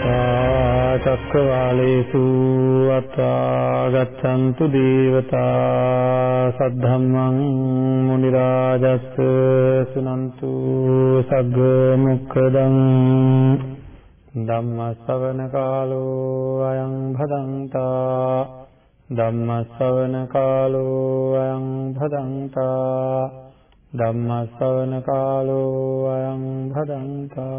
අනන්ත චක්කවාලේසු අත්තා ගච්ඡන්තු දේවතා සද්ධම්මං මුනි රාජස් සුනන්තු සග්ග මොක්ඛදං ධම්ම ශ්‍රවණ කාලෝ අයං භදංතා ධම්ම ශ්‍රවණ කාලෝ අයං භදංතා ධම්ම ශ්‍රවණ කාලෝ අයං භදංතා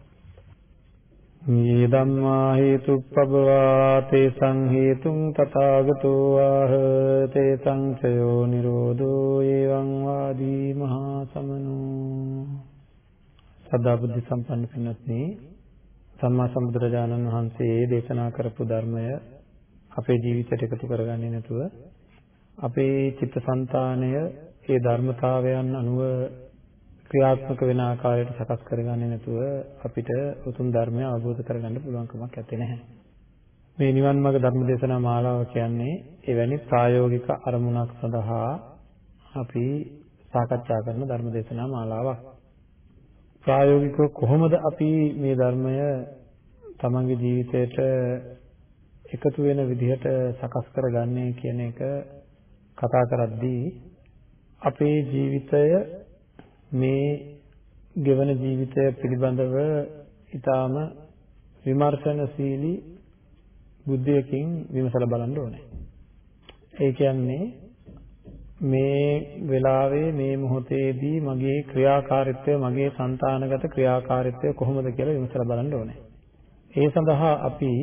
මේ ධම්මා හේතුප්පබවා තේසං හේතුං තථාගතෝ ආහ තේසං චයෝ නිරෝධෝ එවං වාදී මහා සමනෝ සදා බුද්ධ සම්පන්න පින්වත්නි සම්මා සම්බුදුරජාණන් වහන්සේ දේශනා කරපු ධර්මය අපේ ජීවිතයට එකතු කරගන්නේ නැතුව අපේ චිත්තසංතානය ඒ ධර්මතාවයන් අනුව ක්‍රියාත්මක වෙන ආකාරයට සකස් කරගන්නේ නැතුව අපිට උතුම් ධර්මය අවබෝධ කරගන්න පුළුවන් කමක් නැත්තේ නැහැ. මේ නිවන් මාර්ග ධර්ම දේශනා මාලාව කියන්නේ එවැනි ප්‍රායෝගික අරමුණක් සඳහා අපි සාකච්ඡා කරන ධර්ම දේශනා මාලාවක්. ප්‍රායෝගිකව කොහොමද අපි මේ ධර්මය තමන්ගේ ජීවිතයට එකතු වෙන විදිහට සකස් කරගන්නේ කියන එක කතා කරද්දී අපේ ජීවිතය මේ ගෙවන ජීවිතය පිළිබඳව ඊටාම විමර්ශනශීලී බුද්ධියකින් විමසලා බලන්න ඕනේ. ඒ කියන්නේ මේ වෙලාවේ මේ මොහොතේදී මගේ ක්‍රියාකාරීත්වය මගේ సంతානගත ක්‍රියාකාරීත්වය කොහොමද කියලා විමසලා බලන්න ඕනේ. ඒ සඳහා අපි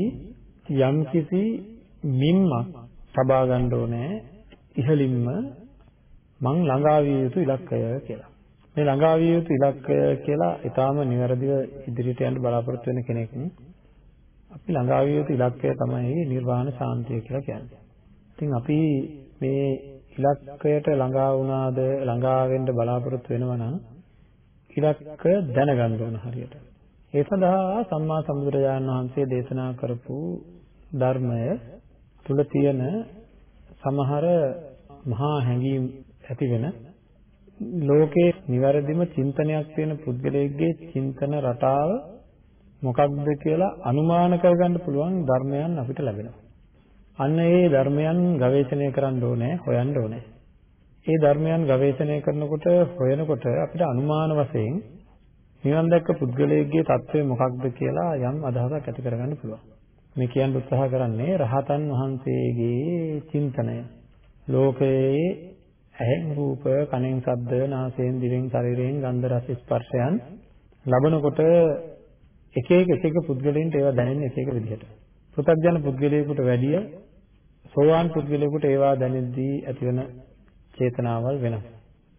යම්කිසි මින්මක් සබා ගන්න ඕනේ ඉහලින්ම මං ළඟා විය යුතු ඉලක්කය කියලා. මේ ළඟා විය යුතු ඉලක්කය කියලා ඊටාම නිවැරදිව ඉදිරියට යන්න බලාපොරොත්තු වෙන කෙනෙක් අපි ළඟා විය යුතු ඉලක්කය තමයි නිර්වාණ ශාන්තිය කියලා කියන්නේ. ඉතින් අපි මේ ඉලක්කයට ළඟා වුණාද ළඟා වෙන්න බලාපොරොත්තු වෙනවා නම් ඉලක්කය දැනගන්න ඕන හරියට. ඒ සඳහා සම්මා සම්බුදුරජාණන් වහන්සේ දේශනා කරපු ධර්මය තුල තියෙන සමහර මහා හැඟීම් ඇති වෙන ලෝකේ නිවැරදිම චින්තනයක් තියෙන පුද්ගලයෙක්ගේ චින්තන රටාව මොකක්ද කියලා අනුමාන කරගන්න පුළුවන් ධර්මයන් අපිට ලැබෙනවා. අන්න ඒ ධර්මයන් ගවේෂණය කරන්න ඕනේ, හොයන්න ඕනේ. ඒ ධර්මයන් ගවේෂණය කරනකොට හොයනකොට අපිට අනුමාන වශයෙන් නිවන් දැක්ක පුද්ගලයෙක්ගේ தත්ත්වය මොකක්ද කියලා යම් අදහසක් ඇති කරගන්න පුළුවන්. මේ කියන්න උත්සාහ කරන්නේ රහතන් වහන්සේගේ චින්තනය. ලෝකයේ ඇහෙන් රූප, කනෙන් ශබ්ද, නාසයෙන් දිවෙන් ශරීරයෙන් ගන්ධ රස ස්පර්ශයන් ලබනකොට එක එක එක එක පුද්ගලයන්ට ඒවා දැනෙන්නේ එක එක විදිහට. පෘථග්ජන පුද්ගලයෙකුට වැඩිය සෝවාන් පුද්ගලයෙකුට ඒවා දැනෙද්දී ඇතිවන චේතනාවල් වෙනස්.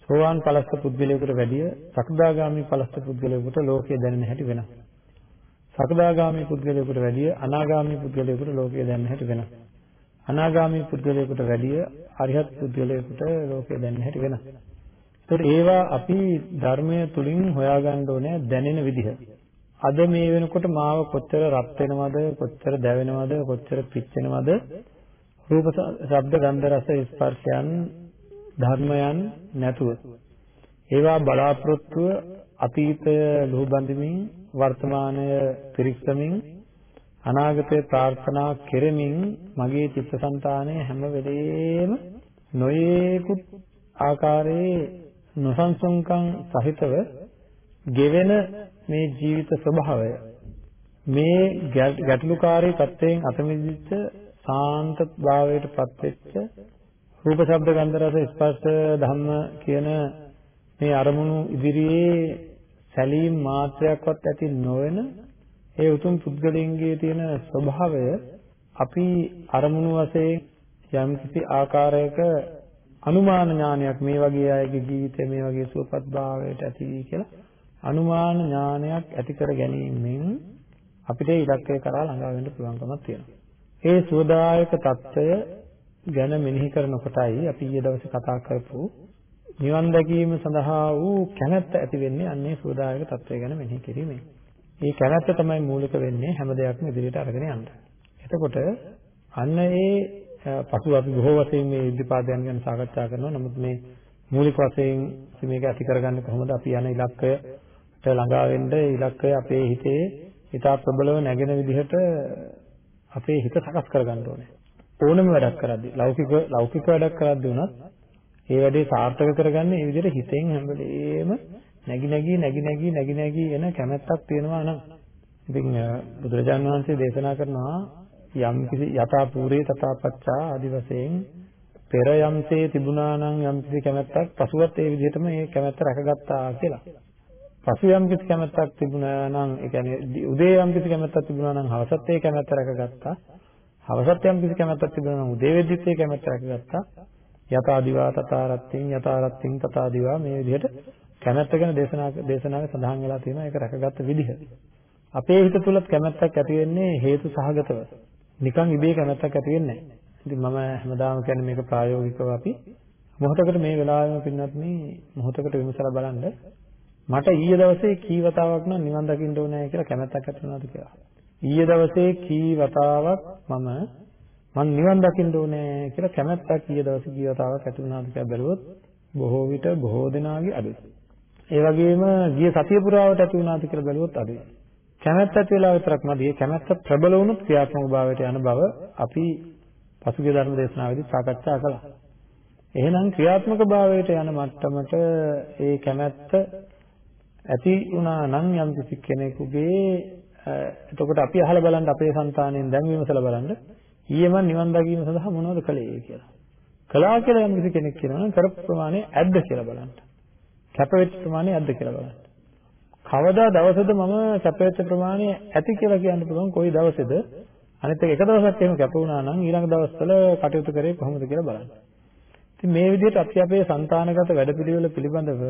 සෝවාන් පලස්ත පුද්ගලයෙකුට වැඩිය සකදාගාමි පලස්ත පුද්ගලයෙකුට ලෝකය දැනෙන හැටි වෙනස්. සකදාගාමි පුද්ගලයෙකුට වැඩිය අනාගාමි පුද්ගලයෙකුට ලෝකය දැනෙන හැටි වෙනස්. අනාගාමී පුද්ගලයෙකුට වැඩිය අරිහත් පුද්ගලයෙකුට ලෝකය දැනෙන හැටි වෙනස්. ඒතකොට ඒවා අපි ධර්මය තුලින් හොයාගන්න ඕනේ දැනෙන විදිහ. අද මේ වෙනකොට මාව කොච්චර රත් වෙනවද, කොච්චර දැවෙනවද, කොච්චර පිච්චෙනවද? රූප, ශබ්ද, ගන්ධ, රස, ස්පර්ශයන් ධර්මයන් නැතුව ඒවා බලාපොරොත්තුව අතීතය ලුහුබඳමින් වර්තමානය පිරික්සමින් අනාගතය ප්‍රාර්ථනා කෙරෙමින් මගේ චිත්තසංතානය හැම වෙලේම නොයේකුත් ආකාරයේ නොසන්සුන්කම් සහිතව ගෙවෙන මේ ජීවිත ස්වභාවය. මේ ගැටලුකාරී තත්ත්වයෙන් අත මිදිච්ච සාන්ත භාවයට පත්වෙච්ච රූප ශබ්ද ගන්ධ රස ස්පර්ශ ධම්ම කියන මේ අරමුණු ඉදිරියේ සැලීම් මාත්‍රයක්වත් ඇති නොවන ඒ උතුම් පුද්ගලයන්ගේ තියෙන ස්වභාවය අපි අරමුණු වශයෙන් යම්කිසි ආකාරයක අනුමාන ඥානයක් මේ වගේ අයගේ ජීවිතය මේ වගේ සුවපත් භාවයට ඇති වී කියලා අනුමාන ඥානයක් ඇති කර ගැනීමෙන් අපිට ඉලක්කය කරා ළඟා වෙන්න පුළුවන්කමක් තියෙනවා. ඒ සුවදායක తত্ত্বය ගැන මෙනෙහි කරනකොටයි අපි ඊයේ දවසේ කතා කරපු නිවන් දැකීම සඳහා වූ කැමැත්ත ඇති වෙන්නේ අන්නේ සුවදායක తত্ত্বය ගැන මෙනෙහි කිරීමෙන්. මේ කැමැත්ත තමයි මූලික වෙන්නේ හැම දෙයක්ම ඉදිරියට අරගෙන යන්න. එතකොට අන්න ඒ පසුව අපි බොහෝ වශයෙන් මේ ඉදිපාදයන් ගැන සාකච්ඡා කරනවා. නමුත් මේ මූලික වශයෙන් අපි මේක ඇති කරගන්නේ කොහොමද? අපි යන ඉලක්කයට ළඟා වෙන්න ඉලක්කය අපේ හිතේ ඉතා ප්‍රබලව නැගෙන විදිහට අපේ හිත සකස් කරගන්න ඕනේ. ඕනම වැඩක් කරද්දී ලෞකික ලෞකික වැඩක් කරද්දී උනත් ඒ වැඩේ සාර්ථක කරගන්න මේ විදිහට හිතෙන් හැම වෙලේම නැగి නැగి නැగి නැగి නැగి නැగి එන කැමැත්තක් තියෙනවා නම් ඉතින් බුදුරජාන් වහන්සේ දේශනා කරනවා යම් කිසි යථා පූරේ තථාපච්චා ආදි වශයෙන් පෙර යම්සේ තිබුණා නම් යම් කිසි කැමැත්තක් පසුවත් ඒ විදිහටම ඒ කැමැත්ත රැකගත්තා කියලා. පසු යම් කිසි කැමැත්තක් තිබුණා නම් ඒ කියන්නේ උදේ යම් කිසි කැමැත්තක් තිබුණා නම් හවසත් ඒ කැමැත්ත රැකගත්තා. හවසත් යම් කිසි කැමැත්තක් තිබුණා නම් උදේ වෙද්දිත් ඒ කැමැත්ත රැකගත්තා. යතා දිවා තතා රත්ත්‍ින් යතා රත්ත්‍ින් තතා දිවා මේ විදිහට කැමැත්ත ගැන දේශනා දේශනාවේ සඳහන් වෙලා තියෙනවා ඒක රැකගත්ත විදිහ. අපේ හිත තුලත් කැමැත්තක් ඇති වෙන්නේ හේතු සහගතව. නිකන් ඉබේ කැමැත්තක් ඇති වෙන්නේ නැහැ. ඉතින් මම හැමදාම කියන්නේ මේක ප්‍රායෝගිකව අපි මොහොතකට මේ වෙලාවෙම පින්නත් මේ මොහොතකට විමසලා බලන්න මට ඊයේ දවසේ කී වතාවක් නම් නිවන් දකින්න ඕනේ කියලා කැමැත්තක් ඇති වුණාද කියලා. ඊයේ දවසේ කී වතාවක් මම මම නිවන් දකින්න ඕනේ කියලා කැමැත්තක් ඊයේ දවසේ කී වතාවක් ඇති වුණාද කියලා බැලුවොත් බොහෝ විට බොහෝ දෙනාගේ අඩුයි. ඒ වගේම ගිය සතිය පුරාවට ඇති වුණාද කියලා බැලුවොත් අඩුයි. කැමැත්ත ඇති වෙලා විතරක් මදි. ඒ කැමැත්ත ප්‍රබල වුණොත් ක්‍රියාත්මක භාවයට යන බව අපි පසුගිය ධර්ම දේශනාවේදී සාකච්ඡා කළා. එහෙනම් ක්‍රියාත්මක භාවයට යන මට්ටමට ඒ කැමැත්ත ඇති වුණා නම් යම් කිසි කෙනෙකුගේ එතකොට අපි අහලා බලන්න අපේ సంతාණයෙන් දැන් විමසලා බලන්න ඊයේ මම නිවන් දකීම සඳහා මොනවද කළේ කියලා. කළා කියලා යම් කිසි කෙනෙක් කියනවා නම් කරපු ප්‍රමාණය ඇද්ද කියලා බලන්න. කැපවෙච්ච ප්‍රමාණය ඇද්ද කියලා බලන්න. කවදා දවසද මම කැපවෙච්ච ප්‍රමාණය ඇති කියලා කියන්න පුළුවන් කොයි දවසේද? අනිත් එක එක දවසක් එහෙම කැප වුණා නම් ඊළඟ දවස්වල කටයුතු කරේ කොහොමද කියලා බලන්න. ඉතින් මේ විදිහට අපි අපේ సంతානගත වැඩපිළිවෙල පිළිබඳව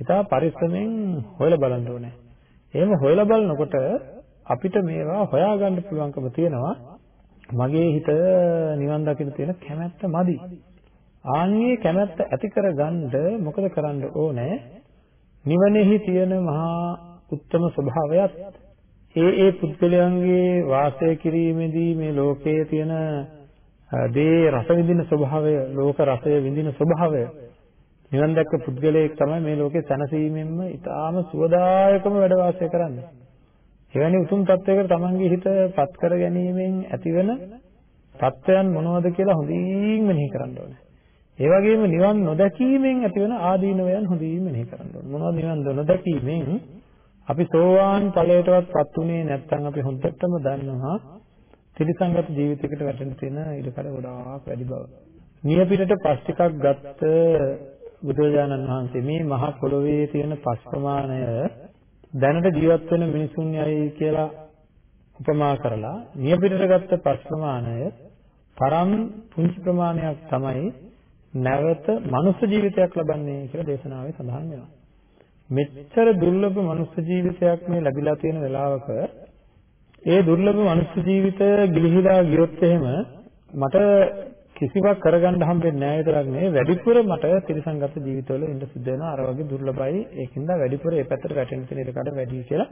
ඉතා පරිස්සමෙන් හොයලා බලන්න ඕනේ. එහෙම හොයලා බලනකොට අපිට මේවා හොයාගන්න පුළුවන්කම තියෙනවා. මගේ හිත නිවන් දකින්න තියෙන කැමැත්ත මදි. ආන්ගේ කැමැත්ත ඇති කරගන්න මොකද කරන්න ඕනේ? නිවනේහි තියෙන මහා උත්තම ස්වභාවයත් ඒ ඒ පුද්ගලයන්ගේ වාසය කිරීමේදී මේ ලෝකයේ තියෙන දේ රස විඳින ස්වභාවය, ලෝක රසය විඳින ස්වභාවය නිවන් දැක්ක පුද්ගලයෙක් තමයි මේ ලෝකේ සැනසීමෙන්ම ඊටාම සුවදායකම වැඩ වාසය කරන්නේ. එවැනි උතුම් තත්වයකට තමන්ගේ හිත පත් කර ගැනීමෙන් ඇතිවන තත්වයන් මොනවද කියලා හොඳින් මෙනෙහි කරන්න ඕනේ. ඒ වගේම නිවන් නොදැකීමෙන් ඇතිවන ආදීනවයන් හොඳින් මෙනෙහි කරන්න ඕනේ. මොනවද නිවන් නොදැකීමෙන් අපි සෝවාන් ඵලයටවත් පත් උනේ නැත්නම් අපි හොඳටම දන්නවා ත්‍රිසංගත ජීවිතයකට වැටෙන්න තියෙන ඉඩකඩ ගොඩාක් වැඩි බව. නියපිටට පස් ටිකක් ගත්ත බුදුරජාණන් වහන්සේ මේ මහ පොළොවේ තියෙන පස් ප්‍රමාණය දැනට ජීවත් වෙන මිනිසුන් යයි කියලා උපමා කරලා නියපිටට ගත්ත පස් ප්‍රමාණය තරම් පුංචි ප්‍රමාණයක් තමයි නැවත මනුෂ්‍ය ජීවිතයක් ලබන්නේ කියලා දේශනාවේ සඳහන් වෙනවා. මෙච්චර දුර්ලභ මනුෂ්‍ය ජීවිතයක් මේ ලැබිලා තියෙන වෙලාවක ඒ දුර්ලභ මනුෂ්‍ය ජීවිතය ගිලිහිලා ගියොත් එහෙම මට කිසිවක් කරගන්න හම්බෙන්නේ නැහැ විතරක් නෙවෙයි වැඩිපුර මට තිරසංගත ජීවිතවල ඉඳ සිද්ධ වෙනවා අර වගේ දුර්ලභයි ඒකින්ද වැඩිපුර ඒ පැත්තට වැටෙන තියෙන එකකට වැඩි කියලා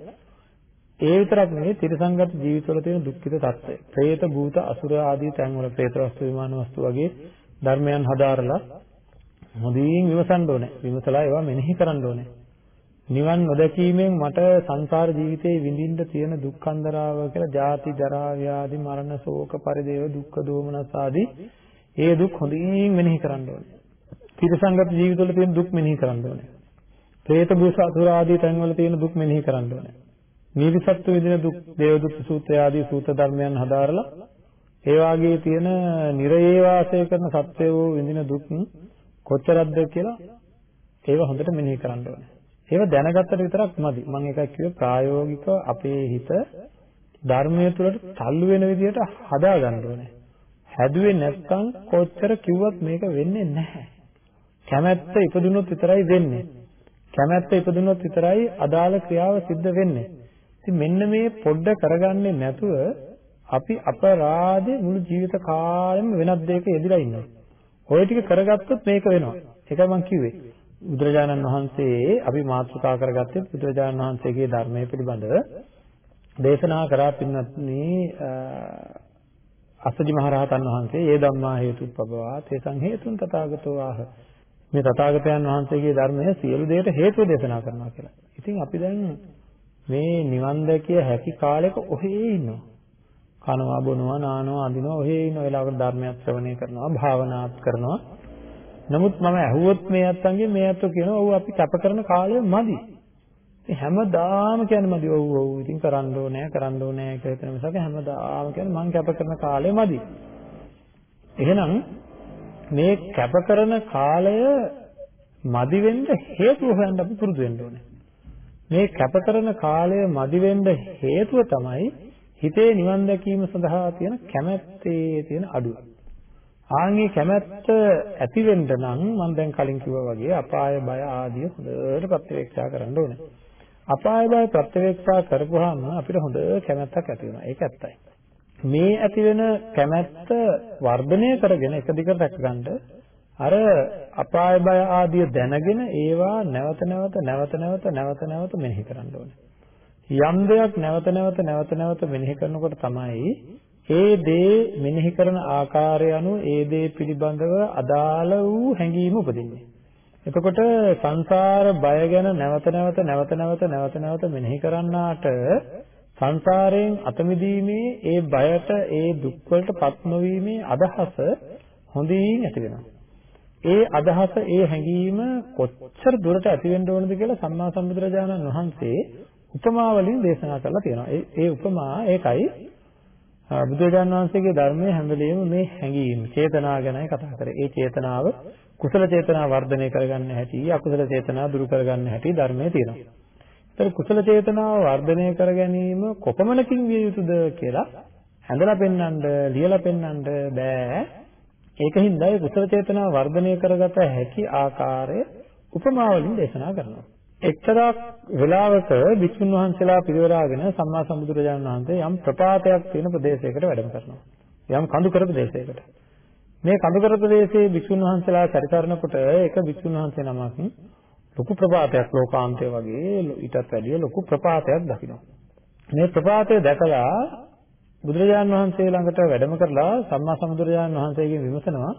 ඒ විතරක් නෙවෙයි තිරසංගත ජීවිතවල තියෙන දුක්ඛිත తত্ত্বය. പ്രേත භූත අසුර ආදී තැන්වල പ്രേත වස්තු විමාන වස්තු වගේ ධර්මයන් හදාරලා හොඳින් විමසන්න ඕනේ. විමසලා ඒවා මෙනෙහි කරන්න ඕනේ. නිවන් නොදැකීමෙන් මට සංසාර ජීවිතේ විඳින්න තියෙන දුක්ඛන්දරාව කියලා ජාති ජරා ව්‍යාධි මරණ ශෝක පරිදේව දුක්ඛ දෝමනස් ආදී ඒ දුක් හොඳින් මෙනෙහි කරන්න ඕනේ. තිරසංගත ජීවිතවල තියෙන දුක් මෙනෙහි කරන්න ඕනේ. പ്രേත භූත අසුර ආදී තැන්වල තියෙන දුක් මෙනෙහි කරන්න ඕනේ. නීතිසත්ත්ව විදින දුක්, දේවදුක් සූත්‍රය ආදී සූත්‍ර ධර්මයන් හදාරලා ඒ වාගේ තියෙන නිරයේ වාසය කරන සත්වයෝ විඳින දුක් කොච්චරක්ද කියලා ඒව හොඳට මෙනෙහි කරන්න ඕනේ. ඒව දැනගත්තට විතරක් මදි. මම එකක් කිව්වේ ප්‍රායෝගිකව අපේ හිත ධර්මයේ තුලට තල්ලු වෙන විදිහට හදා ගන්න ඕනේ. හැදුවේ නැත්නම් කොච්චර කිව්වත් මේක වෙන්නේ නැහැ. කැමැත්ත ඉපදුනොත් විතරයි වෙන්නේ. කැමැත්ත ඉපදුනොත් විතරයි අදාළ ක්‍රියාව සිද්ධ වෙන්නේ. ඉතින් මෙන්න මේ පොඩ්ඩ කරගන්නේ නැතුව අපි අපරාධේ මුළු ජීවිත කාලෙම වෙනත් දෙයක යෙදලා ඉන්නවා. ওই ටික කරගත්තොත් මේක වෙනවා. ඒකයි මම කිව්වේ. බුදුරජාණන් වහන්සේ අපි මාතෘකා කරගත්තේ බුදුරජාණන් වහන්සේගේ ධර්මයේ පිළිබඳව දේශනා කරා පින්වත්නි අසදි මහරහතන් වහන්සේ ඒ ධම්මා හේතුප්පවා තේසං හේතුන් තථාගතෝ ආහ මේ තථාගතයන් වහන්සේගේ ධර්මය සියලු දේට හේතුව දේශනා කරනවා කියලා. ඉතින් අපි දැන් මේ නිවන් දැකිය හැකි කාලෙක ඔහේ ඉන්නවා. කනවා බොනවා නානවා අඳිනවා ඔහේ ඉන්න වෙලාවකට ධර්මයක් ශ්‍රවණය කරනවා භාවනාත් කරනවා. නමුත් මම ඇහුවොත් මේ අත්තන්ගේ මේ අත්තෝ කියනවා ඔව් අපි කැප කරන කාලය මදි. හැමදාම කියන්නේ මදි ඔව් ඔව් ඉතින් කරන්න ඕනේ කරන්න ඕනේ කියලා හිතන මිසක හැමදාම කියන්නේ මං කැප කරන කාලය මදි. එහෙනම් මේ කැප කරන කාලය මදි වෙන්න හේතුව හොයන්න අපි පුරුදු වෙන්න ඕනේ. මේ කැප කරන කාලය මදි වෙන්න හේතුව තමයි හිතේ නිවන් දැකීම සඳහා තියෙන කැමැත්තේ තියෙන අඩුව. ආන්ගේ කැමැත්ත ඇති වෙන්න නම් මම දැන් කලින් කිව්වා වගේ අපාය බය ආදිය හොඳට ප්‍රත්‍යක්ෂා කරන්න ඕනේ. අපාය බය ප්‍රත්‍යවේක්ෂා කරපුවාම අපිට හොඳ කැමැත්තක් ඇති වෙනවා. ඒක ඇත්තයි. මේ ඇති වෙන කැමැත්ත වර්ධනය කරගෙන එක දිගට රැකගන්න අර අපාය බය ආදිය දැනගෙන ඒවා නැවත නැවත නැවත නැවත නැවත නැවත මෙනෙහි කරන්න ඕනේ. යම් දෙයක් නැවත නැවත නැවත නැවත මෙනෙහි කරනකොට තමයි ඒ දේ මෙනෙහි කරන ආකාරය අනුව ඒ දේ පිළිබඳව අදාළ වූ හැඟීම උපදින්නේ. එතකොට සංසාර බය ගැන නැවත නැවත නැවත නැවත නැවත නැවත මෙනෙහි කරන්නාට සංසාරයෙන් අත මිදීමේ ඒ බයට ඒ දුක් වලට පත් නොවීමේ අදහස හොඳින් ඇති වෙනවා. ඒ අදහස ඒ හැඟීම කොච්චර දුරට ඇති වෙන්න ඕනද කියලා සම්මා සම්බුදුරජාණන් වහන්සේ උපමා වලින් දේශනා කරලා තියෙනවා. ඒ ඒ උපමා ඒකයි බුදුරජාණන් වහන්සේගේ ධර්මයේ හැම වෙලෙම මේ හැඟීම්, චේතනා ගැනයි කතා කරේ. ඒ චේතනාව කුසල චේතනා වර්ධනය කරගන්න හැටි, අකුසල චේතනා දුරු කරගන්න හැටි ධර්මයේ තියෙනවා. ඒතර කුසල චේතනාව වර්ධනය කර ගැනීම කොපමණකින් විය යුතුද කියලා හැඳලා පෙන්වන්න, ලියලා පෙන්වන්න බෑ. ඒකින්ද ඒ කුසල චේතනාව වර්ධනය කරගත හැකි ආකාරය උපමාවලින් දේශනා කරනවා. එක්තරා වෙලාවක විසුණු වහන්සේලා පිරිවරාගෙන සම්මා සම්බුදුරජාණන් වහන්සේ යම් ප්‍රපාතයක් තියෙන ප්‍රදේශයකට වැඩම කරනවා. යම් කඳු කර ප්‍රදේශයකට. මේ කඳුකර ප්‍රදේශයේ භික්ෂුන් වහන්සේලා පරිතරනකොට එක භික්ෂුන් වහන්සේ නමක් ලොකු ප්‍රපාතයක් ලෝකාන්තය වගේ ඊටත් වැඩිය ලොකු ප්‍රපාතයක් දකිනවා. මේ ප්‍රපාතය දැකලා බුදුරජාණන් වහන්සේ ළඟට වැඩම කරලා සම්මා සම්බුදුරජාණන් වහන්සේගෙන් විමසනවා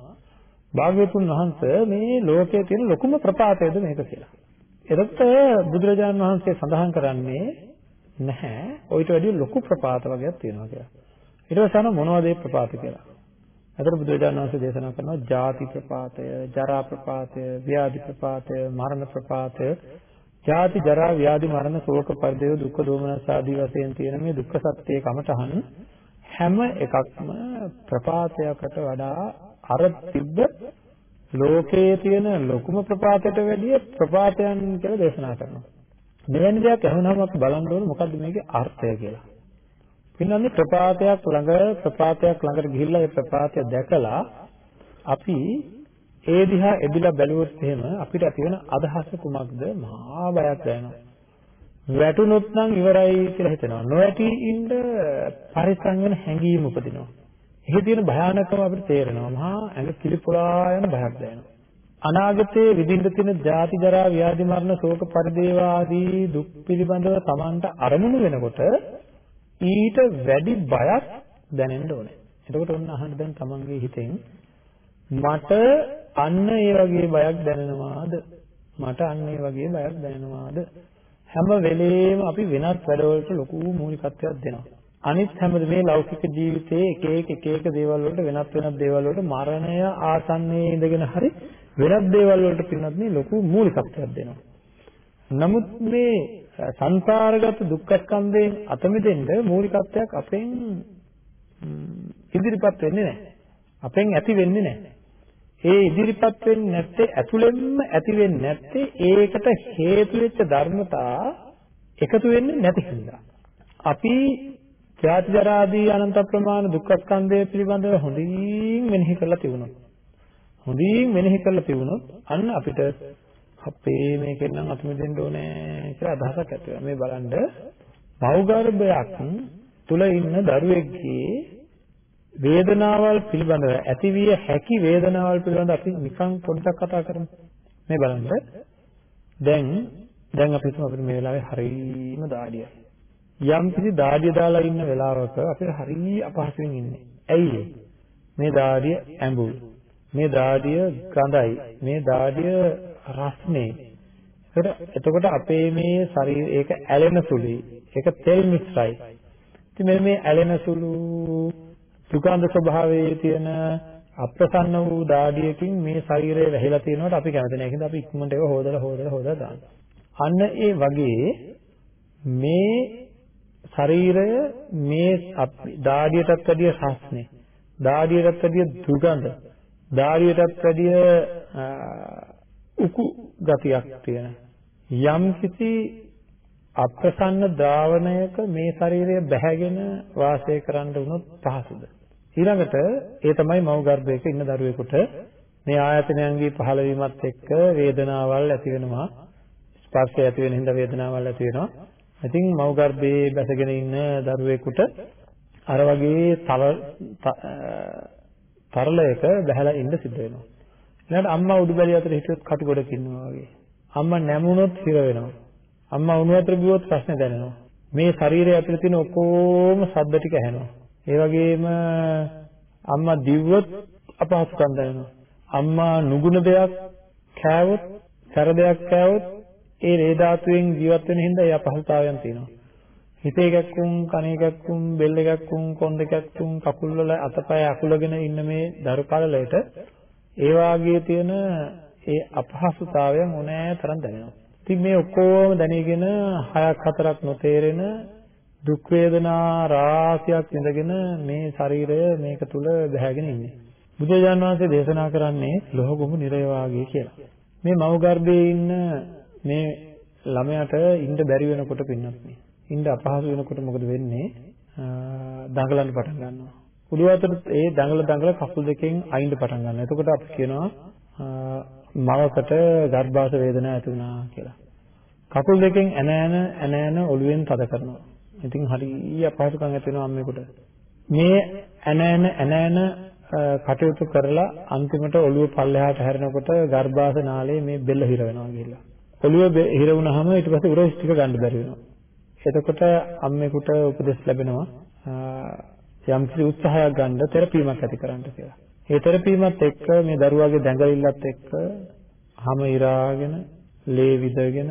භාග්‍යවතුන් වහන්සේ මේ ලෝකයේ තියෙන ලොකුම ප්‍රපාතයද මේක කියලා. එතකොට බුදුරජාණන් වහන්සේ සඳහන් කරන්නේ නැහැ. ඔయిత වැඩිය ලොකු ප්‍රපාත වර්ගයක් තියෙනවා කියලා. ඊට පස්සේ මොනවද ඒ ප්‍රපාත කියලා. එතකොට බුදුරජාණන් වහන්සේ දේශනා කරනවා ජාති ප්‍රපාතය, ජරා ප්‍රපාතය, ව්‍යාධි ප්‍රපාතය, මරණ ප්‍රපාතය, ජාති ජරා ව්‍යාධි මරණ ශෝක පරිදේව දුක්ඛ දෝමනස් ආදී වශයෙන් තියෙන මේ දුක්ඛ සත්‍යයේ කමතහන් හැම එකක්ම ප්‍රපාතයකට වඩා අර තිබ්බ ලෝකයේ තියෙන ලොකුම ප්‍රපාතයට වැඩිය ප්‍රපාතයන් කියලා දේශනා කරනවා. මෙවැනි දෙයක් අහුනම අපි බලන්න ඕනේ මොකද්ද මේකේ අර්ථය කියලා. පින්නන්නේ ප්‍රපාතයක් ළඟ ප්‍රපාතයක් ළඟට ගිහිල්ලා ඒ ප්‍රපාතය දැකලා අපි ඒ දිහා එදිලා බැලුවොත් එහෙම අපිට ඇති වෙන අදහස කුමක්ද මහා බයක් දැනෙනවා. වැටුනොත් නම් ඉවරයි කියලා හිතෙනවා. නොවැටි ඉන්න පරිස්සම් වෙන හැඟීම උපදිනවා. එහි තියෙන භයානකම අපිට තේරෙනවා. මහා ඇඟ කිලිපොලා යන බයක් දැනෙනවා. අනාගතයේ විඳින්න තියෙන ජාති ජරා ව්‍යාධි මරණ ශෝක පරිදේව ආදී දුක් පිළිබඳව Tamanට අරමුණු වෙනකොට ඊට වැඩි බයක් දැනෙන්න ඕනේ. එතකොට ඔන්න අහන්න දැන් තමන්ගේ හිතෙන් මට අන්න ඒ වගේ බයක් දැනෙනවාද? මට අන්න ඒ වගේ බයක් දැනෙනවාද? හැම වෙලේම අපි වෙනත් වැඩවලට ලොකු මූලිකත්වයක් දෙනවා. අනිත් හැම මේ ලෞකික ජීවිතයේ එක එක එක එක දේවල් වලට වෙනත් වෙනත් දේවල් වලට මරණය ආසන්නයේ ඉඳගෙන හරි වෙනත් දේවල් වලට පින්නත් මේ ලොකු මූලිකත්වයක් දෙනවා. නමුත් මේ සංසාරගත දුක්ඛ ස්කන්ධයෙන් අත මිදෙන්න මූලිකත්වයක් අපෙන් ඉදිරිපත් වෙන්නේ නැහැ. අපෙන් ඇති වෙන්නේ නැහැ. ඒ ඉදිරිපත් වෙන්නේ නැත්තේ ඇතුළෙන්ම ඇති වෙන්නේ නැත්තේ ඒකට හේතු වෙච්ච ධර්මතා එකතු වෙන්නේ නැති හින්දා. අපි ජාති ජරාදී අනන්ත ප්‍රමාණ දුක්ඛ ස්කන්ධය පිළිබඳව හොඳින් මෙනෙහි කරලා තිබුණොත් හොඳින් මෙනෙහි කරලා තිබුණොත් අන්න අපිට අපේ මේකෙන් නම් අත මිදෙන්න ඕනේ කියලා අදහසක් ඇති වෙනවා. මේ බලන්න මව්ගර්භයක් තුල ඉන්න දරුවෙක්ගේ වේදනාවල් පිළිබඳව ඇතිවිය හැකි වේදනාවල් පිළිබඳව අපි නිකන් පොඩ්ඩක් කතා කරමු. මේ බලන්න දැන් දැන් අපි හිතමු අපිට මේ වෙලාවේ හරීම දාඩියයි. යම් කිසි දාඩිය දාලා ඉන්න වෙලාවක අපිට හරිය අපහසුවෙන් ඉන්නේ. ඇයි මේ දාඩිය ඇඹුල්. මේ දාඩිය ගඳයි. මේ දාඩිය රස්නේ. එතකොට අපේ මේ ශරීර ඒක ඇලෙන සුළුයි. ඒක තෙල් මිශ්‍රයි. ඉතින් මේ මේ ඇලෙන සුළු සුගන්ධ ස්වභාවයේ තියෙන අප්‍රසන්න වූ දාඩියකින් මේ ශරීරය වැහිලා තියෙනවට අපි කැමති නැහැ. ඒකද අපි ඉක්මනට ඒක හොදලා හොදලා හොදලා දානවා. අන්න ඒ වගේ මේ ශරීරය මේ දාඩියටත් වැඩිය රස්නේ. දාඩියටත් වැඩිය දුගඳ. දාඩියටත් වැඩිය උකු ගතියක් තියෙන යම් කිසි අප්‍රසන්න ද්‍රාවණයක මේ ශරීරය බැහැගෙන වාසය කරන්න වුණොත් පහසුද ඊළඟට ඒ තමයි මව් ගර්භයක ඉන්න දරුවෙකුට මේ ආයතනයන්ගේ පහළවීමත් එක්ක වේදනාවල් ඇති වෙනවා ස්පර්ශය ඇති වෙන හින්දා වේදනාවල් ඇති වෙනවා ඉතින් මව් ගර්භයේ බැසගෙන ඉන්න දරුවෙකුට අර වගේ තව තරලයක බැහැලා ඉන්න සිද්ධ වෙනවා. ඊළඟට අම්මා උඩුබැලිය අතර හිටියොත් කටු ගොඩක ඉන්නවා වගේ. අම්මා නැමුණොත් හිර වෙනවා. අම්මා උණු වතුර බිව්වොත් ප්‍රශ්න දැනෙනවා. මේ ශරීරය ඇතුලේ තියෙන ඔක්කොම ශබ්ද ටික ඇහෙනවා. ඒ වගේම අම්මා දිව්වොත් අපහසුකම් දැනෙනවා. අම්මා නුගුණ දෙයක් කෑවොත්, සැර දෙයක් කෑවොත් ඒ රේ ධාතුවෙන් ජීවත් වෙන හින්දා ඒ අපහසුතාවයන් තියෙනවා. හිතේ ගැක්කුම්, කනේ ගැක්කුම්, බෙල්ල ගැක්කුම්, කොන් දෙක ගැක්කුම්, කකුල් වල අතපය අකුලගෙන ඉන්න මේ දරු කලලයට ඒ වාගේ තියෙන ඒ අපහසුතාවයන් ඕනෑ තරම් දැනෙනවා. ඉතින් මේ ඔක්කොම දැනගෙන හයක් හතරක් නොතේරෙන දුක් වේදනා රාශියක් විඳගෙන මේ ශරීරය මේක තුල බැහැගෙන ඉන්නේ. බුදුරජාණන් වහන්සේ දේශනා කරන්නේ ලෝහගොමු නිරය වාගේ කියලා. මේ මව් ගර්භයේ ඉන්න මේ ළමයාට ඉන්න බැරි වෙනකොට පින්නත් නේ. ඉන්න අපහසු වෙනකොට මොකද වෙන්නේ? දඟලන්න පටන් ගන්නවා. උඩු අතට ඒ දඟල දඟල කකුල් දෙකෙන් අයින්ද පටන් ගන්නවා. එතකොට අපි කියනවා මවකට ගර්භාෂ වේදනාවක් ඇති වුණා කියලා. කකුල් දෙකෙන් ඇන ඇන ඇන ඇන ඔළුවෙන් තද කරනවා. ඉතින් හරිය අපහසුකම් ඇති වෙනවා අම්මේකට. මේ ඇන ඇන ඇන ඇන කටයුතු කරලා අන්තිමට ඔළුව පල්ලෙහාට හැරෙනකොට ගර්භාෂ නාලයේ මේ බෙල්ල හිර වෙනවා කියලා. ඔළුව හිර වුණාම ඊට පස්සේ උරස් ටික ගන්න බැරි වෙනවා. එතකොට අම්මේකට උපදෙස් ලැබෙනවා යම් කිසි උත්සාහයක් ගන්න තෙරපීමක් ඇති කරන්න කියලා. ඒ තෙරපීමත් එක්ක මේ දරුවාගේ දැඟලිල්ලත් එක්ක හැම ඉරාගෙන, ලේ විදගෙන,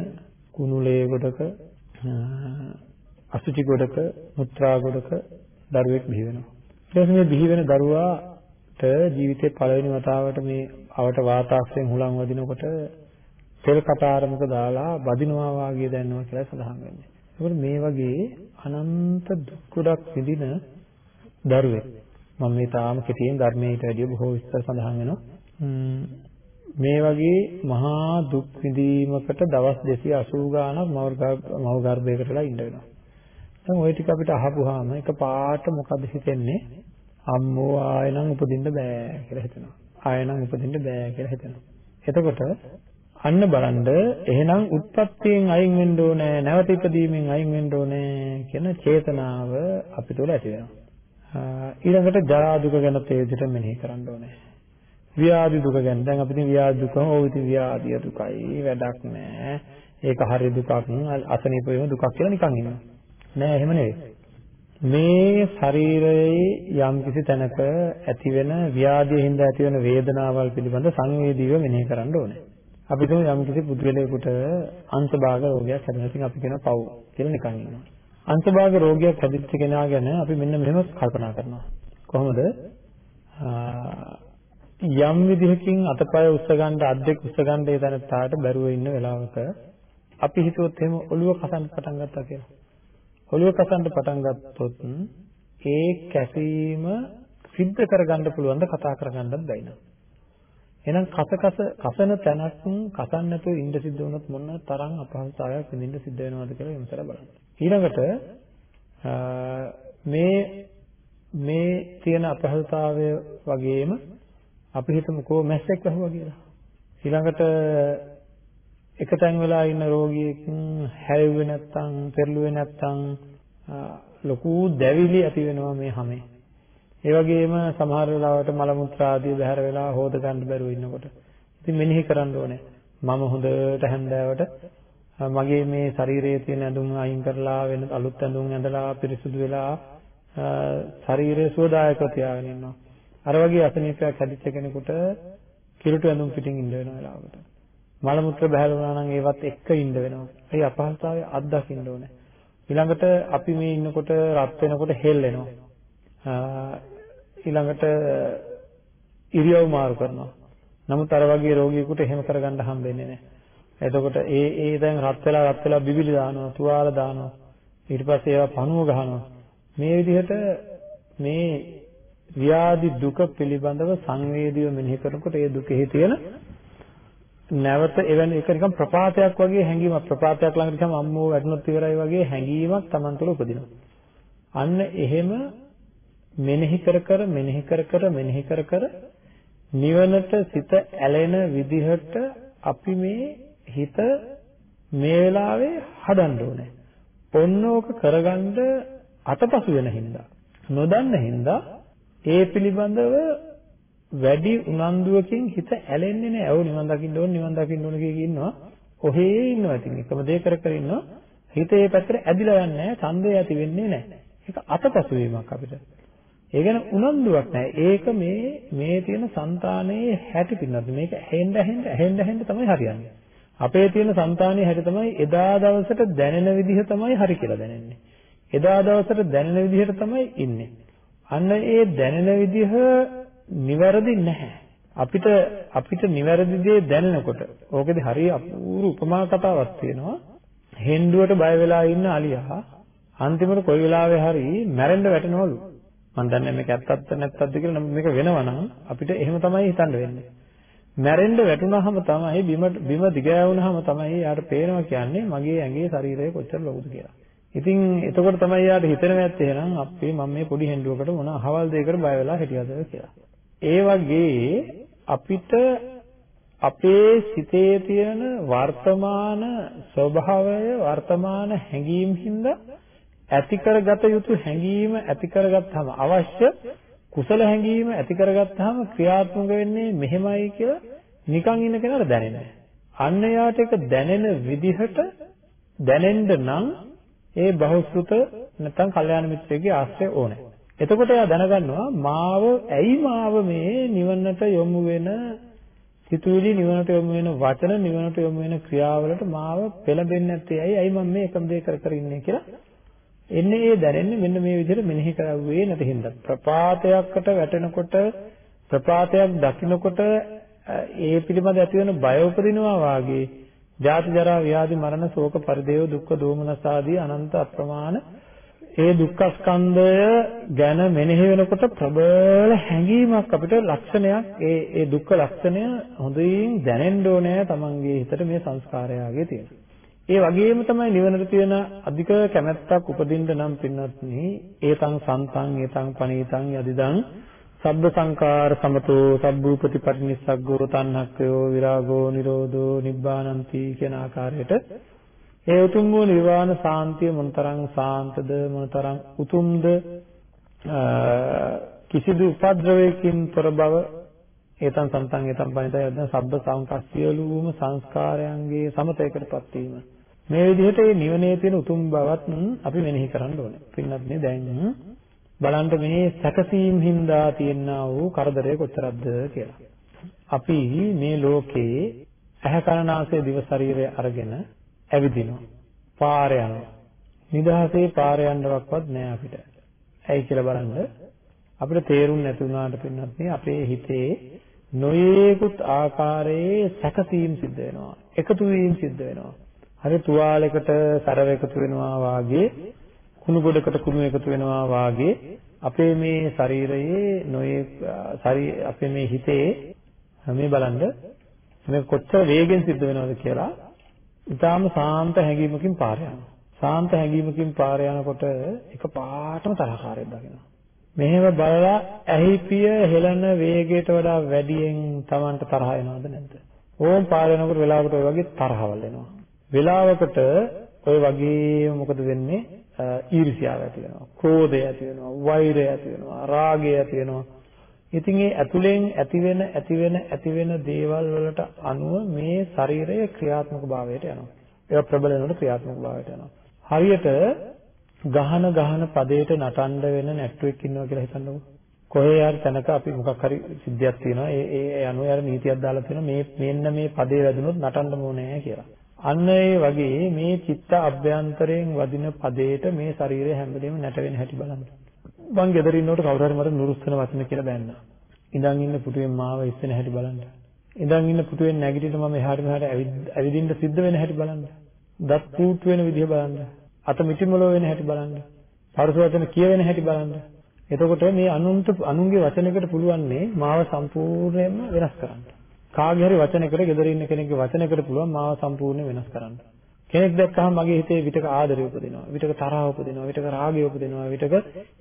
කුණු ලේ ගොඩක අසුචි ගොඩක මුත්‍රා ගොඩක දරුවෙක් බිහි වෙනවා. ඊට මේ බිහි වෙන දරුවාට ජීවිතේ පළවෙනි වතාවට මේ අවට වාතාශ්‍රයෙන් හුලං වදිනකොට තෙල් කතාරමක දාලා බදිනවා වාගේ දැනනවා කියලා සඳහන් වෙන්නේ. ඒකෝට මේ වගේ අනන්ත දුක් ගොඩක් විඳින දරුවෙක් මම මේ තාම කෙටියෙන් ධර්මයට වැඩිය බොහෝ විස්තර සඳහන් වෙනවා. මේ වගේ මහා දුක් විඳීමකට දවස් 280 ගාණක් මව ගර්භයකටලා ඉන්න වෙනවා. දැන් ওই ටික අපිට අහපුවාම එක පාට මොකද හිතෙන්නේ? අම්මෝ ආයෙනම් උපදින්න බෑ කියලා හිතෙනවා. ආයෙනම් උපදින්න බෑ කියලා හිතෙනවා. එතකොට අන්න බලන්න එහෙනම් උත්පත්තියෙන් අයින් වෙන්න ඕනේ නැවත ඉපදීමෙන් අයින් වෙන්න ඕනේ කියන චේතනාව අපි තුළ ඇති වෙනවා. ඊළඟට ජරා දුක ගැන තේ විදිහට මෙනෙහි කරන්න ඕනේ. ව්‍යාධි දුක ගැන දැන් අපි ඉතින් ව්‍යාධි දුක ඕ ඉතින් ව්‍යාධිය දුකයි වැඩක් නෑ. ඒක හරි දුකක් අසනීප වීම දුකක් කියලා නිකන් ඉන්නවා. නෑ එහෙම නෙවෙයි. මේ ශරීරයේ යම්කිසි තැනක ඇතිවෙන ව්‍යාධිය හින්දා ඇතිවෙන වේදනාවල් පිළිබඳ සංවේදීව මෙනෙහි කරන්න ඕනේ. අපි තුමු යම්කිසි පුද්ගලයෙකුට අංශභාග රෝගයක් හැදෙනවා. ඉතින් අපි කියන පව් කියලා නිකන් ඉන්නවා. අංශභාග රෝගයක් හැදිච්ච කෙනා ගැන අපි මෙන්න මෙහෙම කල්පනා කරනවා. කොහොමද? යම් විදිහකින් අතපය උස්ස ගන්න අත් දෙක උස්ස ගන්න ඒ තැනට බැරුව ඉන්න වෙලාවක අපි හිතුවොත් එහෙම ඔළුව කසන්න පටන් ගත්තා කියලා. ඔළුව කසන්න පටන් ගත්තොත් ඒ කැසීම සිද්ධ කරගන්න පුළුවන් ද කතා කරගන්නත් බැයි නේද? එහෙනම් කස කස කසන තැනක් කසන්න නැතුව ඉඳ සිද්ධ වුණොත් මොන තරම් අපහසුතාවයක් විඳින්න සිද්ධ වෙනවද කියලා විමසලා බලන්න. ඊළඟට මේ මේ තියෙන අපහසුතාවය වගේම අපි හිතමුකෝ මැස්සෙක් වැහුවා කියලා. ඊළඟට එකතෙන් වෙලා ඉන්න රෝගියෙක් හැරෙුවේ නැත්තම්, පෙරළුවේ නැත්තම් ලොකු දැවිලි ඇති වෙනවා මේ හැමේ. ඒ වගේම සමහර වෙලාවට මල මුත්‍රා ආදී බහැර වෙලා හොද ගන්න බැරුව ඉන්නකොට. ඉතින් මෙනෙහි කරන්න ඕනේ. මම හොඳට හැන්දෑවට මගේ මේ ශරීරයේ තියෙන ඇඳුම් අයින් කරලා වෙන අලුත් ඇඳුම් ඇඳලා පිරිසුදු වෙලා ශරීරය සුවදායකව තියාගෙන ඉන්නවා. අර වගේ අසනීපයක් හැදිච්ච කෙනෙකුට කිලුට ඇඳුම් පිටින් ඉන්න වෙන වෙලාවකට. මල මුත්‍ර බහැලුණා නම් ඒවත් එක්ක ඉන්න වෙනවා. ඒ අපහසුතාවය අත්දකින්න ඕනේ. ඊළඟට අපි මේ ඉන්නකොට රත් වෙනකොට හෙල්ලෙනවා. ඊළඟට ඉරියව් මාරු කරනවා. නමුත් අර වගේ රෝගියෙකුට එහෙම කරගන්න හම්බෙන්නේ නැහැ. එතකොට ඒ ඒ දැන් රත් වෙලා රත් වෙලා බිබිලි දානවා, තුවාල දානවා. ඊට පස්සේ ඒවා පණුව ගහනවා. මේ විදිහට මේ ව්‍යාධි දුක පිළිබඳව සංවේදීව මෙනෙහි කරනකොට ඒ දුකෙහි තියෙන නැවත එවැනි එක නිකන් ප්‍රපාතයක් වගේ හැඟීමක් ප්‍රපාතයක් ළඟට ගියාම අම්මෝ වැටුනොත් ඉවරයි වගේ හැඟීමක් Taman තුළ උපදිනවා. අන්න එහෙම මෙනෙහි කර කර මෙනෙහි කර කර මෙනෙහි කර කර නිවනට සිත ඇලෙන විදිහට අපි මේ හිත මේ වෙලාවේ හදන්න ඕනේ. ඔන්න ඕක කරගන්න අතපසු වෙන හින්දා නොදන්න හින්දා ඒ පිළිබඳව වැඩි උනන්දුවකින් හිත ඇලෙන්නේ නැහැ. ඔව් නිවන් දකින්න ඕන නිවන් දකින්න ඕන කිය ඉන්නවා. ඔහේ ඉන්නවා ඉතින් එකම දේ කර කර ඉන්නවා. හිත ඒ පැත්තට ඇදිලා යන්නේ නැහැ. ඡන්දය ඇති වෙන්නේ නැහැ. ඒක අතපසු වීමක් අපිට. ඒ ගැන උනන්දුවක් නැහැ. ඒක මේ මේ තියෙන సంతානයේ හැටි පින්නත් මේක ඇහෙන්න ඇහෙන්න ඇහෙන්න ඇහෙන්න තමයි හරියන්නේ. අපේ තියෙන సంతානයේ හැටි තමයි එදා දවසට දැනෙන විදිහ තමයි හරි කියලා දැනෙන්නේ. එදා දවසට දැනෙන විදිහට තමයි ඉන්නේ. අන්න ඒ දැනෙන විදිහ නිවැරදි නැහැ. අපිට අපිට නිවැරදි දේ දැනෙනකොට ඕකෙදි හරිය අපූර්ව උපමා කතාවක් තියෙනවා හෙන්ඩුවට බය වෙලා ඉන්න අලියා අන්තිමට කොයි වෙලාවෙ හරි මැරෙන්න වැටෙනවලු මම දන්නේ මේක ඇත්තක්ද නැත්තක්ද කියලා මේක වෙනවනම් අපිට එහෙම තමයි හිතන්න වෙන්නේ. මැරෙන්න වැටුනහම තමයි බිම බිම දිගෑවුනහම තමයි යාට පේනවා කියන්නේ මගේ ඇඟේ ශරීරය කොච්චර ලොකුද කියලා. ඉතින් එතකොට තමයි යාට හිතෙනවා ඇත්තේ එහෙනම් අපේ මම මේ පොඩි හෙන්ඩුවකට මොන අහවල් දෙයකට බය වෙලා හිටියද කියලා. ඒ වගේ අපිට අපේ සිතේ තියෙන වර්තමාන ස්වභාවය වර්තමාන හැඟීම් හින්දා ඇති කරගත යුතු හැඟීම ඇති කරගත්තාම අවශ්‍ය කුසල හැඟීම ඇති කරගත්තාම ක්‍රියාත්මක වෙන්නේ මෙහෙමයි කියලා නිකන් ඉන්න කෙනාට දැනෙන්නේ අන්න යාට ඒක දැනෙන විදිහට දැනෙන්න නම් ඒ බහුසුත නැත්නම් කල්යාණ මිත්‍රයෙක්ගේ ආශ්‍රය ඕනේ. එතකොට එයා දැනගන්නවා මාව ඇයි මාව මේ නිවනට යොමු වෙන සිතුවිලි නිවනට යොමු වෙන වචන නිවනට යොමු වෙන ක්‍රියාවලට මාව පෙළඹෙන්නේ නැත්තේ ඇයි? ඇයි මම මේ එකම දේ කර කර ඉන්නේ කියලා එන්නේ ඒ දැනෙන්නේ මෙන්න මේ විදිහට මෙනෙහි කරවුවේ නැති හින්දා. ප්‍රපාතයකට වැටෙනකොට ප්‍රපාතයක් දකින්නකොට ඒ පිළිබඳ ඇති වෙන බය උපදිනවා වාගේ ජාති ජරා ව්‍යාධි මරණ ශෝක පරිදේව දුක්ඛ දෝමනස ආදී අනන්ත අප්‍රමාණ ඒ දුක්ඛ ස්කන්ධය ගැන මෙනෙහි වෙනකොට ප්‍රබල හැඟීමක් අපිට ලක්ෂණයක් ඒ ඒ දුක්ඛ ලක්ෂණය හොඳින් දැනෙන්න ඕනේ තමන්ගේ හිතට මේ සංස්කාරයගේ තියෙන. ඒ වගේම තමයි නිවනට තියෙන අධික කැමැත්තක් උපදින්න නම් පින්වත්නි ඒතං සන්තං ඒතං පනීතං යදිදං සබ්බ සංකාර සමතෝ සබ්බූපති පරිනිස්සග්ගෝ තණ්හක්ඛයෝ විරාගෝ නිරෝධෝ නිබ්බානಂತಿ කියන ආකාරයට ඒ උතුම් වූ නිර්වාණ සාන්තිය මොනතරම් සාන්තද මොනතරම් උතුම්ද කිසිදු උපද්‍රවයකින් තොර බව ඒතන් සන්තන් ඒතන් පනිතය යද්ද සබ්බ සංකස් සියලුම සංස්කාරයන්ගේ සමතයකටපත් වීම. මේ විදිහට මේ නිවනේ තියෙන උතුම් බවත් අපි මෙනෙහි කරන්න ඕනේ. පින්නත් මේ දැන් බලන්න මේ සැකසීම් හින්දා තියෙනා වූ කරදරය කොච්චරක්ද කියලා. අපි මේ ලෝකේ ඇහැ කන නාසය දිව ශරීරය අරගෙන ඇවිදිනවා. පාර යනවා. නිදහසේ පාර යන්නවක්වත් නෑ අපිට. ඇයි කියලා බලන්න අපිට තේරුම් නැති වුණාට පින්නත් අපේ හිතේ නොයේකුත් ආකාරයේ සැකසීම් සිද්ධ වෙනවා. එකතු වීම සිද්ධ වෙනවා. හරි තුවාලයකට සරව එකතු වෙනවා වාගේ කුණු ගොඩකට කුණු එකතු වෙනවා වාගේ අපේ මේ ශරීරයේ නොයේ ශරීර අපේ මේ හිතේ මේ බලන්න මේ කොච්චර වේගෙන් සිද්ධ වෙනවද කියලා ඊටාම සාන්ත හැඟීමකින් පාර යනවා. සාන්ත හැඟීමකින් පාර යනකොට එක පාටම තරහකාරයක් දකිනවා. මෙහෙම බලලා ඇහිපිය හෙලන වේගයට වඩා වැඩියෙන් Tamanට තරහ එනවද නැද්ද? ඕම් පාර යනකොට වෙලාවකට ඔය වගේ තරහවල් එනවා. වෙලාවකට ඔය වගේම මොකද වෙන්නේ? ඊර්ෂ්‍යාව ඇති වෙනවා, ක්‍රෝධය ඇති වෙනවා, වෛරය ඇති වෙනවා, රාගය ඇති වෙනවා. ඉතින් ඒ ඇතුලෙන් ඇති වෙන ඇති වෙන ඇති වෙන දේවල් වලට අනුව මේ ශරීරය ක්‍රියාත්මක භාවයට යනවා. ඒවා ප්‍රබල වෙනකොට ක්‍රියාත්මක භාවයට යනවා. හරියට ගහන ගහන පදයට නටන්න වෙන නැට්ටුවෙක් ඉන්නවා කියලා හිතන්නකෝ. කොහේ හරි තැනක අපි මොකක් හරි සිද්ධියක් තියෙනවා. ඒ ඒ අනුව යාර නීතියක් දාලා තියෙනවා. මේ මෙන්න මේ පදේ වැදුනොත් නටන්න ඕනේ කියලා. අන්න ඒ වගේ මේ චිත්ත අභ්‍යන්තරයෙන් වදින පදේට මේ ශරීරය හැම වෙලෙම නැටවෙන හැටි බලන්න. මං ගෙදර ඉන්නකොට කවුරු හරි මට නුරුස්සන වචන කියලා බැන්නා. ඉඳන් ඉන්න පුටුවෙන් මාව ඉස්සෙන හැටි බලන්න. ඉඳන් ඉන්න පුටුවෙන් නැගිටින්න මම එහාට මෙහාට ඇවිදින්න සිද්ධ වෙන හැටි බලන්න. දත් පූට් වෙන විදිහ බලන්න. අත මිටිමලෝ වෙන හැටි බලන්න. පරස වචන කියවෙන හැටි බලන්න. එතකොට මේ අනුන්ට අනුන්ගේ වචනයකට පුළුවන්නේ මාව සම්පූර්ණයෙන්ම වෙනස් කරන්න. කාගේ හරි වචනයකට gedara ඉන්න කෙනෙක්ගේ වචනයකට පුළුවන් මාව සම්පූර්ණයෙන් වෙනස් කරන්න. කෙනෙක් දැක්කහම මගේ හිතේ විතක ආදරය උපදිනවා විතක තරහ උපදිනවා විතක රාගය උපදිනවා විතක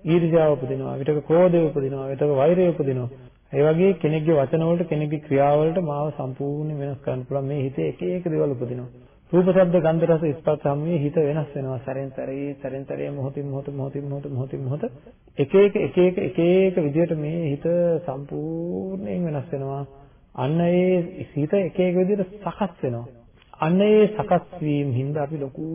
ඊර්ෂ්‍යාව උපදිනවා විතක ක්‍රෝධය උපදිනවා විතක වෛරය උපදිනවා. ඒ වගේ කෙනෙක්ගේ වචන වලට කෙනෙක්ගේ ක්‍රියාවලට මාව සම්පූර්ණයෙන් වෙනස් කරන්න පුළුවන්. මේ හිතේ එක එක දේවල් උපදිනවා. රූප ශබ්ද ගන්ධ රස ස්පර්ශ සම්මේ හිත වෙනස් වෙනවා. සැරෙන් සැරේ සැරෙන් සැරේ මොහොතින් මොහොත මොහොතින් මොහොත මොහොතින් මොහොත. එක එක එක එක එක එක විදිහට මේ හිත සම්පූර්ණයෙන් වෙනස් වෙනවා. අන්න ඒ හිත එක එක විදිහට සකස් වෙනවා. අන්න ඒ සකස් වීම හින්දා අපි ලොකු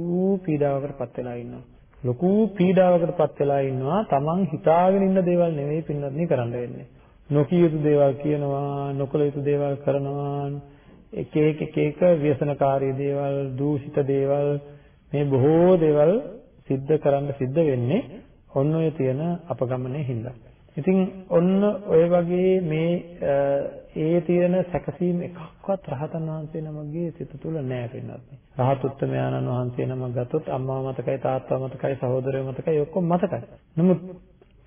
පීඩාවකටපත් වෙලා ඉන්නවා. ලොකු පීඩාවකටපත් වෙලා ඉන්නවා තමන් හිතාගෙන ඉන්න දේවල් නෙවෙයි පින්නත් කරන්න වෙන්නේ. නොකිය යුතු දේවල් කියනවා නොකළ යුතු දේවල් කරනවා එක එක එක එක ව්‍යසනකාරී දේවල්, දූෂිත දේවල් මේ බොහෝ දේවල් සිද්ධ කරන්න සිද්ධ වෙන්නේ ඔන්න ඔය තියෙන අපගමනේ හින්දා. ඉතින් ඔන්න ඔය වගේ මේ ඒ තියෙන සැකසීම එකක්වත් රහතන් වහන්සේ නමගේ සිත තුළ නැහැ පින්නත්. රහත් උත්තමයාණන් වහන්සේ නමක් ගත්තොත් අම්මා මතකයි තාත්තා මතකයි සහෝදරයෝ මතකයි ඔක්කොම මතකයි. නමුත්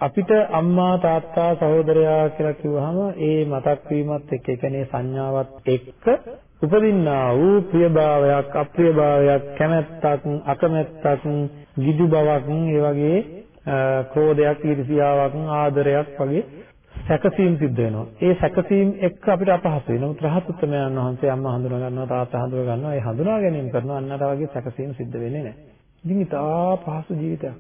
අපිට අම්මා තාත්තා සහෝදරයා කියලා කිව්වහම ඒ මතක් වීමත් එක්ක ඒ කියන්නේ සංඥාවත් එක්ක උපදින්නා වූ ප්‍රියභාවයක් අප්‍රියභාවයක් කැමැත්තක් අකමැත්තක් ගිජු බවක් ඒ වගේ ක්‍රෝධයක් ඊර්ෂියාවක් ආදරයක් වගේ සැකසීම් සිද්ධ වෙනවා. ඒ සැකසීම් එක්ක අපිට අපහසු වෙනවා. නමුත් රහත් උත්තමයන් වහන්සේ අම්මා හඳුනා ගන්නවා තාත්තා හඳුනා ගන්නවා. ඒ හඳුනා ගැනීම කරනවා අන්නතර වගේ සැකසීම් සිද්ධ වෙන්නේ නැහැ. ඉතින් ඉතා පහසු ජීවිතයක්.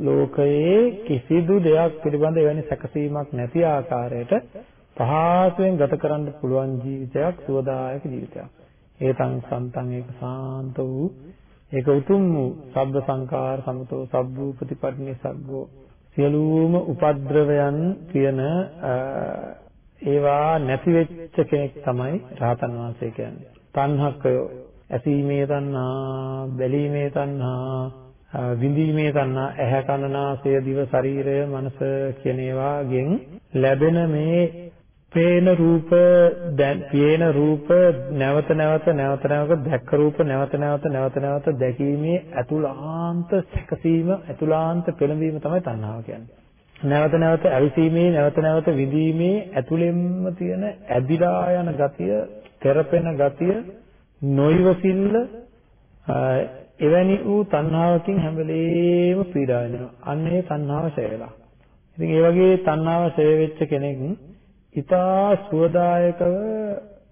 ලෝකයේ කිසිදු දෙයක් පිළිබඳ එවැනි සැකසීමක් නැති ආකාරයට පහසුවෙන් ගත කරන්න පුළුවන් ජීවිතයක් සුවදායක ජීවිතයක්. ඒතං සන්තං ඒක සාන්ත වූ ඒක උතුම් වූ සබ්බ සංකාර සමතෝ සබ්බූ ප්‍රතිපට්ඨිනේ සග්ගෝ සියලුම උපද්‍රවයන් කියන ඒවා නැති වෙච්ච කෙනෙක් තමයි රහතන් වහන්සේ කියන්නේ. තණ්හකයෝ ඇසීමේ තණ්හා, බැලීමේ තණ්හා, විඳීමේ තණ්හා ඇහැ කන නාසය දිව ශරීරය මනස කියන ඒවාගෙන් ලැබෙන මේ පේන රූප දැන් පේන රූප නැවත නැවත නැවත නැවත දැක්ක රූප නැවත නැවත නැවත නැවත දැකීමේ අතුලාන්ත සැකසීම අතුලාන්ත පෙළඹීම තමයි තණ්හාව කියන්නේ. නැවත නැවත ඇවිසීමේ නැවත නැවත විඳීමේ ඇතුළෙන්ම තියෙන ඇදිලා යන ගතිය, තෙරපෙන ගතිය, නොයිවසිල්ල එවැනි වූ තණ්හාවකින් හැම වෙලේම පීඩා වෙනවා. අන්න ඒ තණ්හාව ඡය වෙලා. ඉතින් ඒ වගේ තණ්හාව ඡය වෙච්ච කෙනෙක් ඊටා සුවදායකව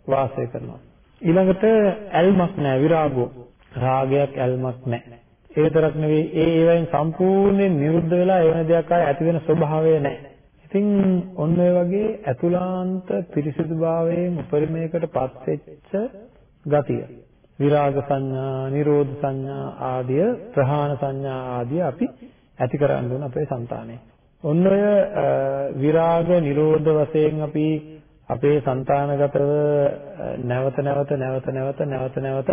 වාසය කරනවා. ඊළඟට ඇල්මක් නැහැ විරාගෝ. රාගයක් ඇල්මක් නැහැ. ඒ විතරක් නෙවෙයි ඒ ඒවෙන් සම්පූර්ණයෙන් නිරුද්ධ වෙලා එවැනි දෙයක් ආයේ ඇති වෙන ස්වභාවය නැහැ. ඉතින් ඔන්න ඔය වගේ අතුලාන්ත පිරිසිදුභාවයෙන් උපරිමයකටපත් වෙච්ච ගතිය. විරාග සංඥා, නිරෝධ සංඥා ආදිය, ප්‍රහාණ සංඥා ආදිය අපි ඇති කරගන්න ඕන අපේ సంతානේ. ඔන්න ඔය විරාග නිරෝධ වශයෙන් අපි අපේ సంతානගතව නැවත නැවත නැවත නැවත නැවත නැවත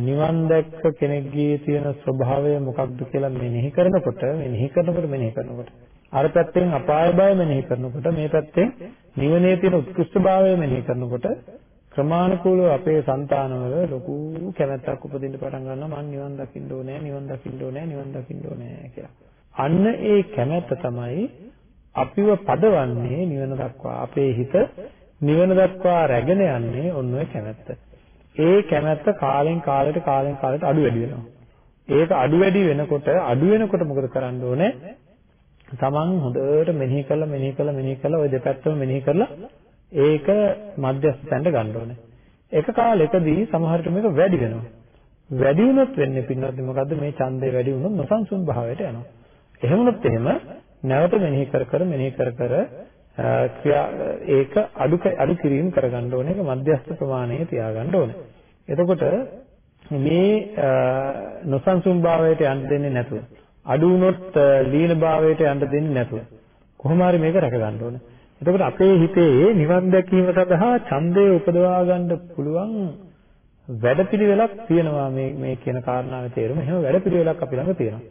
නිවන් දැක්ක කෙනෙක්ගේ තියෙන ස්වභාවය මොකක්ද කියලා මෙනෙහි කරනකොට මෙනෙහි කරනකොට මෙනෙහි කරනකොට. අර පැත්තෙන් අපාය බය මෙනෙහි කරනකොට මේ පැත්තෙන් නිවනේ තියෙන උත්කෘෂ්ඨභාවය මෙනෙහි කරනකොට ක්‍රමානුකූලව අපේ సంతානවල ලොකු කැමැත්තක් උපදින්න පටන් ගන්නවා. මං නිවන් දකින්න ඕනේ නිවන් දකින්න ඕනේ නිවන් දකින්න ඕනේ කියලා. අන්න ඒ කැමැත්ත තමයි අපිව පදවන්නේ නිවන දක්වා. අපේ හිත නිවන දක්වා රැගෙන යන්නේ ඔන්න ඔය කැමැත්ත. ඒ කැමැත්ත කාලෙන් කාලයට කාලෙන් කාලයට අඩු වැඩි වෙනවා. ඒක අඩු වැඩි වෙනකොට අඩු වෙනකොට මොකද කරන්න ඕනේ? තමන් හොඳට මෙනෙහි කරලා මෙනෙහි කරලා මෙනෙහි කරලා ওই දෙපැත්තම මෙනෙහි කරලා ඒක මධ්‍යස්ථ තැනට ගන්න ඕනේ. එක කාලෙකදී සමහරට මේක වැඩි වෙනවා. වැඩි වුණොත් වෙන්නේ පින්නත් මොකද්ද මේ ඡන්දේ වැඩි වුණොත් නොසන්සුන් භාවයට යනවා. එහෙම වුණොත් එහෙම නැවත මෙනෙහි කර කර මෙනෙහි කර කර ඒක අඩු අඩු කිරීම කරගන්න ඕනේ. ඒක මධ්‍යස්ථ ප්‍රමාණයේ තියාගන්න ඕනේ. එතකොට මේ නොසන්සුන් භාවයට යන්න දෙන්නේ නැතුව අඩු වුණොත් ලීන භාවයට යන්න දෙන්නේ නැතුව කොහොම හරි මේක රැක ගන්න ඕනේ. එතකොට අපේ හිතේ නිවන් දැකීම සඳහා ඡන්දය උපදවා ගන්න පුළුවන් වැඩපිළිවෙලක් තියෙනවා මේ මේ කියන කාරණාවේ තේරුම. එහෙම වැඩපිළිවෙලක් අපි ළඟ තියෙනවා.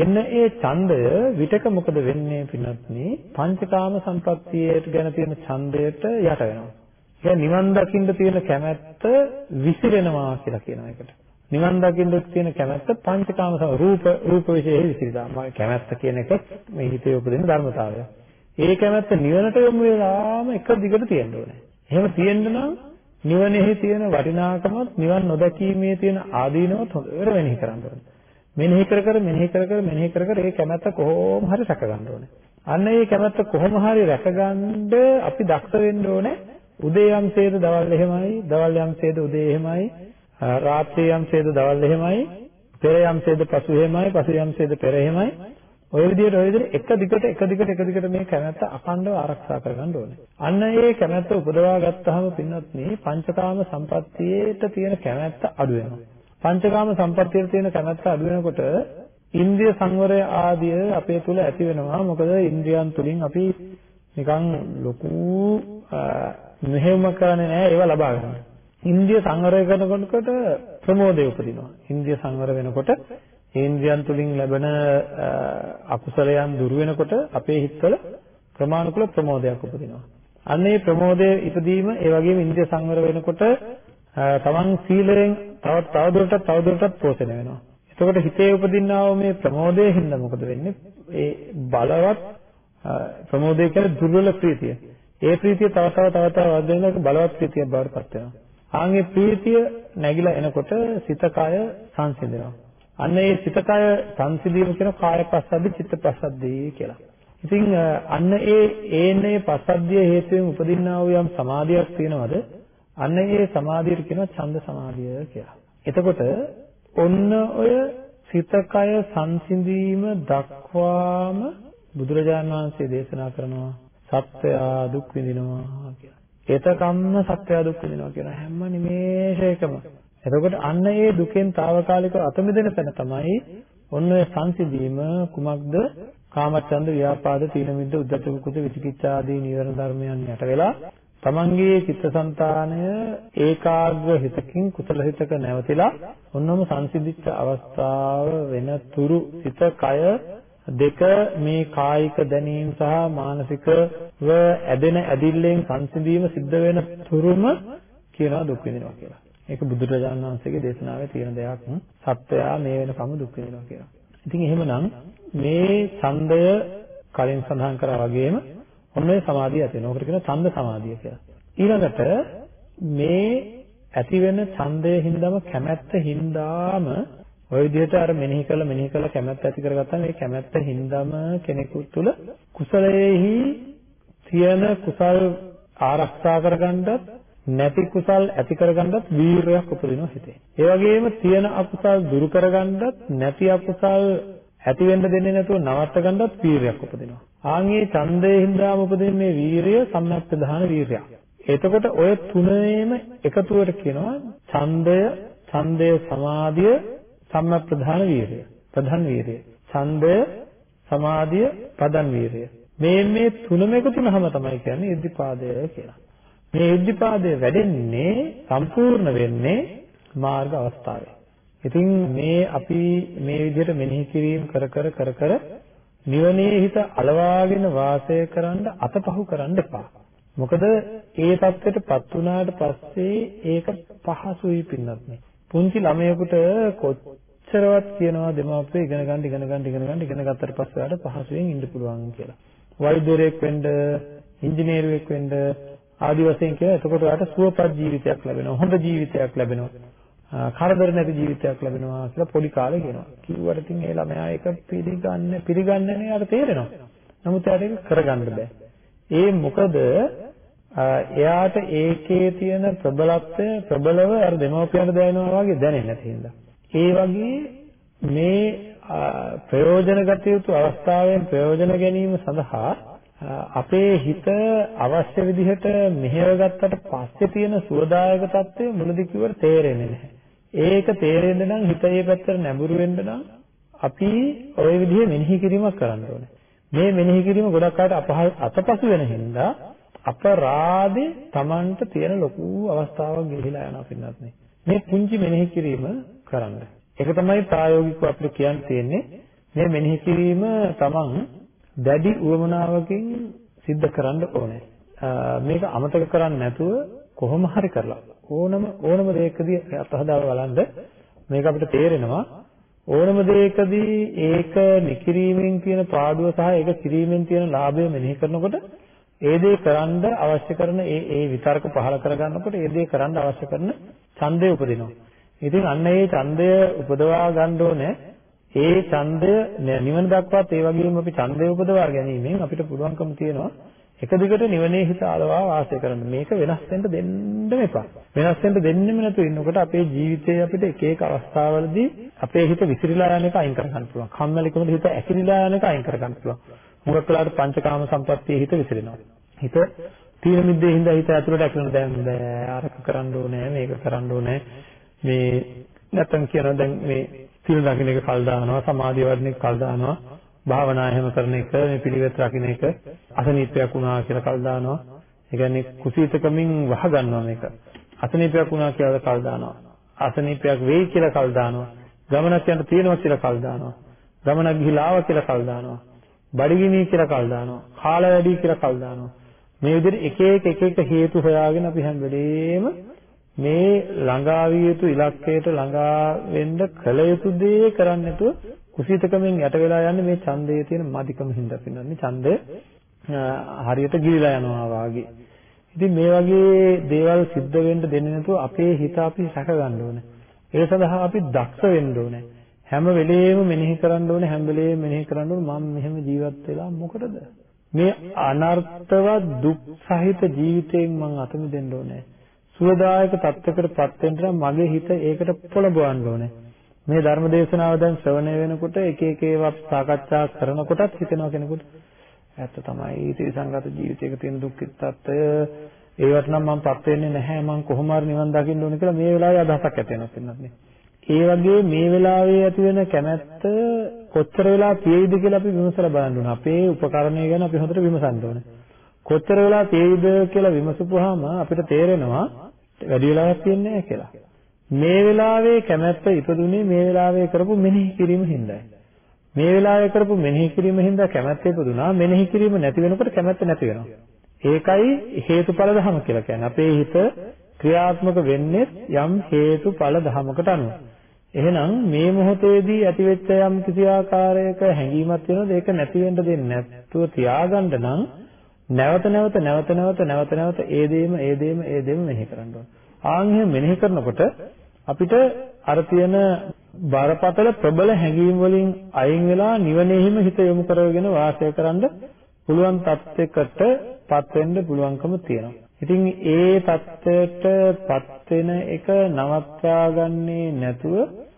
එන්න ඒ ඡන්දය විතක මොකද වෙන්නේ පින්වත්නි? පංචකාම සම්පත්තියට ගැන තියෙන ඡන්දයට යට වෙනවා. ඒ නිවන් දකින්න තියෙන කැමැත්ත විසිරෙනවා කියලා කියනවා ඒකට. නිවන් දකින්න තියෙන කැමැත්ත පංචකාම රූප රූප විශේෂ විසිරෙනවා. මම කැමැත්ත කියන එක මේ හිතේ උපදින ධර්මතාවය. ඒ කැමැත්ත නිවනට යොමු වෙලාම එක දිගට තියෙන්න ඕනේ. එහෙම තියෙන්න නම් නිවනේහි තියෙන වටිනාකමත් නිවන් නොදැකීමේ තියෙන ආදීනවත් හොඳට වෙනෙහි කරන්න ඕනේ. මෙනෙහි කර කර මෙනෙහි කර කර මෙනෙහි කර කර ඒ කැමැත්ත කොහොම හරි රැක ගන්න ඕනේ. අන්න ඒ කැමැත්ත කොහොම හරි රැකගන්න අපි දක්ෂ වෙන්න ඕනේ. උදේ යම්සේද දවල් එහෙමයි, දවල් යම්සේද උදේ එහෙමයි, රාත්‍රී යම්සේද දවල් එහෙමයි, පෙර යම්සේද පසු එහෙමයි, පසු යම්සේද පෙර එහෙමයි. ඔය විදිහට ඔය විදිහට එක දිගට එක දිගට එක දිගට මේ කැමැත්ත අඛණ්ඩව ආරක්ෂා කරගන්න ඕනේ. අන්න ඒ කැමැත්ත උපදවා ගත්තාම පින්නත් මේ පංචකාම සම්පත්තියේට තියෙන කැමැත්ත අඩු වෙනවා. පංචකාම සම්පත්තියට තියෙන කැමැත්ත අඩු වෙනකොට ඉන්ද්‍රිය සංවරය ආදිය අපේ තුල ඇති වෙනවා. මොකද ඉන්ද්‍රියන් තුලින් අපි නිකන් ලොකු මෙහෙම කරන්නේ නැහැ ඒවා ලබා ගන්න. ඉන්ද්‍රිය සංවරය කරනකොට ප්‍රමෝදය උපදිනවා. ඉන්ද්‍රිය සංවර වෙනකොට ඉන්ද්‍රියන් තුලින් ලැබෙන අකුසලයන් දුරු වෙනකොට අපේ හිතවල ක්‍රමානුකූල ප්‍රමෝදයක් උපදිනවා. අන්න ඒ ප්‍රමෝදයේ ඉදීම ඒ වගේම ඉන්ද්‍රිය සංවර වෙනකොට තමන් සීලයෙන් තව තවදුරටත් තවදුරටත් පෝෂණය වෙනවා. එතකොට හිතේ උපදින්නා වූ මේ ප්‍රමෝදයේ හින්දා මොකද වෙන්නේ? ඒ බලවත් ප්‍රමෝදය කියන්නේ දුර්වල ප්‍රීතිය. ඒ ප්‍රීතිය තව තව තව තව වර්ධනය වෙන බලවත් ප්‍රීතියක් බවට පත් වෙනවා. ආන්ගේ ප්‍රීතිය නැగిලා එනකොට සිත කය සංසිඳෙනවා. අන්න ඒ සිත කය සංසිඳීම කියන කාය පස්සද්දි චිත්ත පස්සද්දි කියලා. ඉතින් අන්න ඒ ඒනේ පස්සද්ධිය හේතුවෙන් උපදින්නා වූ යම් සමාධියක් තියෙනවද? අන්න ඒ සමාධියට කියනවා ඡන්ද සමාධිය කියලා. එතකොට ඔන්න ඔය සිත කය සංසිඳීම දක්වාම බුදුරජාණන් වහන්සේ දේශනා කරනවා සත්‍යය දුක් විඳිනවා කියලා. ඒතකම්ම සත්‍යය දුක් විඳිනවා කියන හැම නිමේෂයකම. එතකොට අන්න ඒ දුකෙන් తాවකාලිකව අත මිදෙන තැන තමයි ඔන්න ඔය සංසිඳීම කුමක්ද? කාමච්ඡන්ද ව්‍යාපාද තීන මිද්ද උද්ධච්ච කුච්ච විචිකිච්ඡා ආදී නීවරණ ධර්මයන් යට වෙලා තමන්ගේ චිත්තසංතානය ඒකාග්‍ර හිතකින් කුසල හිතක නැවතිලා ඔන්නම සංසිඳිච්ච අවස්ථාව වෙන තුරු සිත කය දෙක මේ කායික දැනීම් සහ මානසිකව ඇදෙන ඇදිල්ලෙන් සංසිඳීම සිද්ධ වෙන තුරුම කියනවා දුක් විඳිනවා කියලා. ඒක බුදුරජාණන් වහන්සේගේ දේශනාවේ තියෙන දෙයක්. සත්වයා මේ වෙනකම් දුක් විඳිනවා කියලා. ඉතින් එහෙමනම් මේ ඡන්දය කලින් සඳහන් කරා වගේම ඔන්න ඔය සමාධිය ඇති වෙනවා. ඔකට කියනවා ඡන්ද සමාධිය කියලා. ඊළඟට මේ ඇති වෙන ඡන්දය හින්දාම කැමැත්ත හින්දාම ওই විදිහට අර මෙනෙහි කළ මෙනෙහි කළ කැමැත්ත ඇති කරගත්තාම මේ කැමැත්ත හින්දාම කෙනෙකු තුළ කුසලයේහි තියෙන කුසල් ආරක්ෂා කරගන්නත් නැති කුසල් ඇති කරගන්නත් වීරයක් උපදිනවා හිතේ. ඒ වගේම තියෙන අකුසල් දුරු කරගන්නත් නැති අකුසල් ඇති වෙන්න දෙන්නේ නැතුව නවත්ත ගන්නත් වීරයක් උපදිනවා. ආන්ගේ ඡන්දයේ හින්දාම උපදින මේ වීරිය සම්‍යක් ප්‍රධාන වීරයක්. එතකොට ඔය තුනේම එකතුවට කියනවා ඡන්දය, ඡන්දය සමාධිය, සම්‍යක් ප්‍රධාන වීරිය. ප්‍රධාන වීරිය. ඡන්දය, සමාධිය, ප්‍රධාන වීරිය. මේ මේ තුනම එකතු වුනහම තමයි කියන්නේ ඉද්ධිපාදය කියලා. මේ ඉද්ධිපාදය වැඩෙන්නේ සම්පූර්ණ වෙන්නේ මාර්ග අවස්ථාවේ. ඉතින් මේ අපි මේ විදිහට මෙනෙහි කිරීම කර කර කර කර නිවනේ හිත අලවාගෙන වාසය කරන්න අතපහු කරන්න එපා. මොකද ඒ தත්ත්වයටපත් වුණාට පස්සේ ඒක පහසුයි පින්නත් නේ. පුංචි ළමයෙකුට කොච්චරවත් කියනවා දෙමාපියෝ ඉගෙන ගන්න ඉගෙන ගන්න ඉගෙන ගන්න ඉගෙන ගත්තට පස්සේ ආට පහසුවෙන් ඉන්න පුළුවන් කියලා. වෛද්‍යවරයෙක් වෙන්න, ඉංජිනේරුවෙක් වෙන්න ආදි වශයෙන් කියලා එතකොට ඔයාලට සුවපත් ජීවිතයක් ලැබෙනවා. හොඳ ජීවිතයක් ලැබෙනවා. කරදර නැති ජීවිතයක් ලැබෙනවා කියලා පොඩි කාලේ කියනවා. කිව්වට ඉතින් ඒ ළමයා ඒක පිළිගන්න පිළිගන්නේ යාට තේරෙනවා. නමුත් එයාට ඒක කරගන්න බෑ. ඒ මොකද එයාට ඒකේ තියෙන ප්‍රබලත්වය ප්‍රබලව අර දෙමව්පියන්ට දැනෙනවා වගේ දැනෙන්නේ නැති හින්දා. ඒ වගේ මේ ප්‍රයෝජන ගත යුතු අවස්ථාවෙන් ප්‍රයෝජන ගැනීම සඳහා අපේ හිත අවශ්‍ය විදිහට මෙහෙවගත්තට පස්සේ තියෙන සුවදායක తත්වය මුලදි කිව්වට තේරෙන්නේ නැහැ. ඒක තේරෙන්න නම් හිත ඒ පැත්තට නැඹුරු වෙන්න නම් අපි ওই විදිහේ මෙනෙහි කිරීමක් කරන්න ඕනේ. මේ මෙනෙහි කිරීම ගොඩක් අයට අතපසු වෙන හින්දා අපරාධේ Tamanට තියෙන ලොකු අවස්ථාවක් ගිහිලා යනවා පින්නත් නේ. මේ පුංචි මෙනෙහි කිරීම කරන්න. ඒක තමයි ප්‍රායෝගිකව අපිට කියන්න තියෙන්නේ. මේ මෙනෙහි කිරීම Taman දැඩි උවමනාවකින් සිද්ධ කරන්න ඕනේ. මේක අමතක කරන්නේ නැතුව කොහොම හරි කරලා ඕනම ඕනම දෙයකදී අත්හදාව බලන්න මේක අපිට තේරෙනවා ඕනම දෙයකදී ඒක නිකිරීමෙන් තියෙන පාඩුව සහ ඒක කිරීමෙන් තියෙන ලාභය මෙනෙහි කරනකොට ඒ දේ කරන්න අවශ්‍ය කරන ඒ ඒ විතර්ක පහල කරගන්නකොට ඒ දේ කරන්න අවශ්‍ය කරන ඡන්දය උපදිනවා. ඉතින් අන්න ඒ ඡන්දය උපදවා ගන්න ඕනේ. ඒ ඡන්දය නිවන දක්වාත් ඒ වගේම අපි ඡන්දය උපදවා ගැනීමෙන් අපිට පුළුවන්කම තියෙනවා එක දිගට නිවනේ හිත ආලවා වාසය කරන්න. මේක වෙනස් වෙන්න දෙන්න එපා. වෙනස් වෙන්න දෙන්නෙම නැතුව ඉන්නකොට අපේ ජීවිතයේ අපිට එක එක අවස්ථාවලදී අපේ හිත විසිරීලා යන එක අයින් කර ගන්න පුළුවන්. කම්මැලිකමට හිත ඇකිලිලා යන එක අයින් කර ගන්න පුළුවන්. මුගක් වෙලාවට පංචකාම සම්පත්තියේ හිත විසිරෙනවා. හිත තීන මිද්දේ හින්දා හිත ඇතුළට ඇකිලෙන දැන් බෑ අරක කරන්න ඕනේ මේක කරන්න ඕනේ මේ නැත්තම් කියනවා දැන් මේ සීල දකින්න එක කල් දානවා සමාධිය වඩන එක කල් දානවා භාවනා එහෙම කරන එක මේ පිළිවෙත් රකින්න එක අසනීපයක් වුණා කියලා කල් දානවා. ඒ කියන්නේ කුසීතකමින් වහ ගන්නවා මේක. අසනීපයක් වුණා කියලා කල් දානවා. අසනීපයක් වෙයි කියලා කල් දානවා. ගමනක් යන්න තියෙනවා කියලා කල් දානවා. ගමනක් ගිහිලා ආවා කියලා කල් දානවා. බඩගිනි කියලා කල් දානවා. කාල වැඩි කියලා කල් දානවා. මේ විදිහට එක එක එක එක හේතු හොයාගෙන අපි හැම වෙලේම මේ ළඟා විය යුතු ඉලක්කයට ළඟා වෙන්න කල යුතු දේ කරන්නේ නැතුව කුසීතකමෙන් යට වෙලා යන්නේ මේ ඡන්දයේ තියෙන මදිකම හින්දා පින්නන්නේ ඡන්දය හරියට ගිලිලා යනවා වාගේ. ඉතින් මේ වගේ දේවල් සිද්ධ වෙන්න දෙන්නේ නැතුව අපේ හිත අපි සැක ගන්න ඕනේ. ඒ සඳහා අපි දක්ෂ වෙන්න ඕනේ. හැම වෙලේම මෙනෙහි කරන්න ඕනේ හැම වෙලේම මෙනෙහි කරන්න ඕනේ මම මෙහෙම ජීවත් වෙලා මොකටද? මේ අනර්ථවත් දුක් සහිත ජීවිතයෙන් මං අත මිදෙන්න ඕනේ. සුවදායක තත්ත්වයකටපත් වෙන්න නම් මගේ හිත ඒකට පොළඹවන්න ඕනේ. මේ ධර්ම දේශනාව දැන් ශ්‍රවණය වෙනකොට එක එක ඒවා සාකච්ඡා කරනකොටත් හිතෙනවා කෙනෙකුට ඇත්ත තමයි ත්‍රිසංගත ජීවිතයක තියෙන දුක්ඛිත తত্ত্বය ඒවට නම් මමපත් වෙන්නේ නැහැ මම කොහොම හරි නිවන් දකින්න ඕනේ කියලා මේ වෙලාවේ අදහසක් ඇති වෙනවා පින්නත් නේ. ඒ වගේ මේ වෙලාවේ ඇති වෙන කැමැත්ත කොච්චර වෙලා තියෙයිද කියලා අපි විමසලා බලන්න ඕනේ. අපේ උපකරණය ගැන අපි හොඳට විමසන්න ඕනේ. කොච්චර වෙලා තියෙයිද කියලා විමසපුවාම අපිට තේරෙනවා වැඩි වෙලාවක් තියන්නේ නැහැ කියලා. මේ වෙලාවේ කැමැත්ත ඉපදුනේ මේ වෙලාවේ කරපු මෙනෙහි කිරීම හින්දායි. මේ වෙලාවේ කරපු මෙනෙහි කිරීම හින්දා කැමැත්ත ඉපදුනා. මෙනෙහි කිරීම නැති වෙනකොට කැමැත්ත නැති වෙනවා. ඒකයි හේතුඵල ධම කියලා කියන්නේ. අපේ හිත ක්‍රියාත්මක වෙන්නේ යම් හේතුඵල ධමයකට අනුව. එහෙනම් මේ මොහොතේදී ඇතිවෙච්ච යම් කිසි ආකාරයක හැඟීමක් වෙනවද ඒක නැති වෙන්න දෙන්නේ නැත්තුව තියාගන්න නම් නැවත නැවත නැවත නැවත නැවත නැවත ඒ දේම ඒ දේම ඒ දේම මෙනෙහි කරන්න ඕන. ආන් එහෙම මෙනෙහි කරනකොට අපිට අර තියෙන බරපතල ප්‍රබල හැඟීම් වලින් අයින් වෙලා නිවනේහිම හිත යොමු කරගෙන වාසය කරන්න පුළුවන් තත්යකටපත් වෙන්න පුළුවන්කම තියෙනවා. ඉතින් ඒ தත්ත්වයටපත් වෙන එක නවත්වා ගන්නේ නැතුව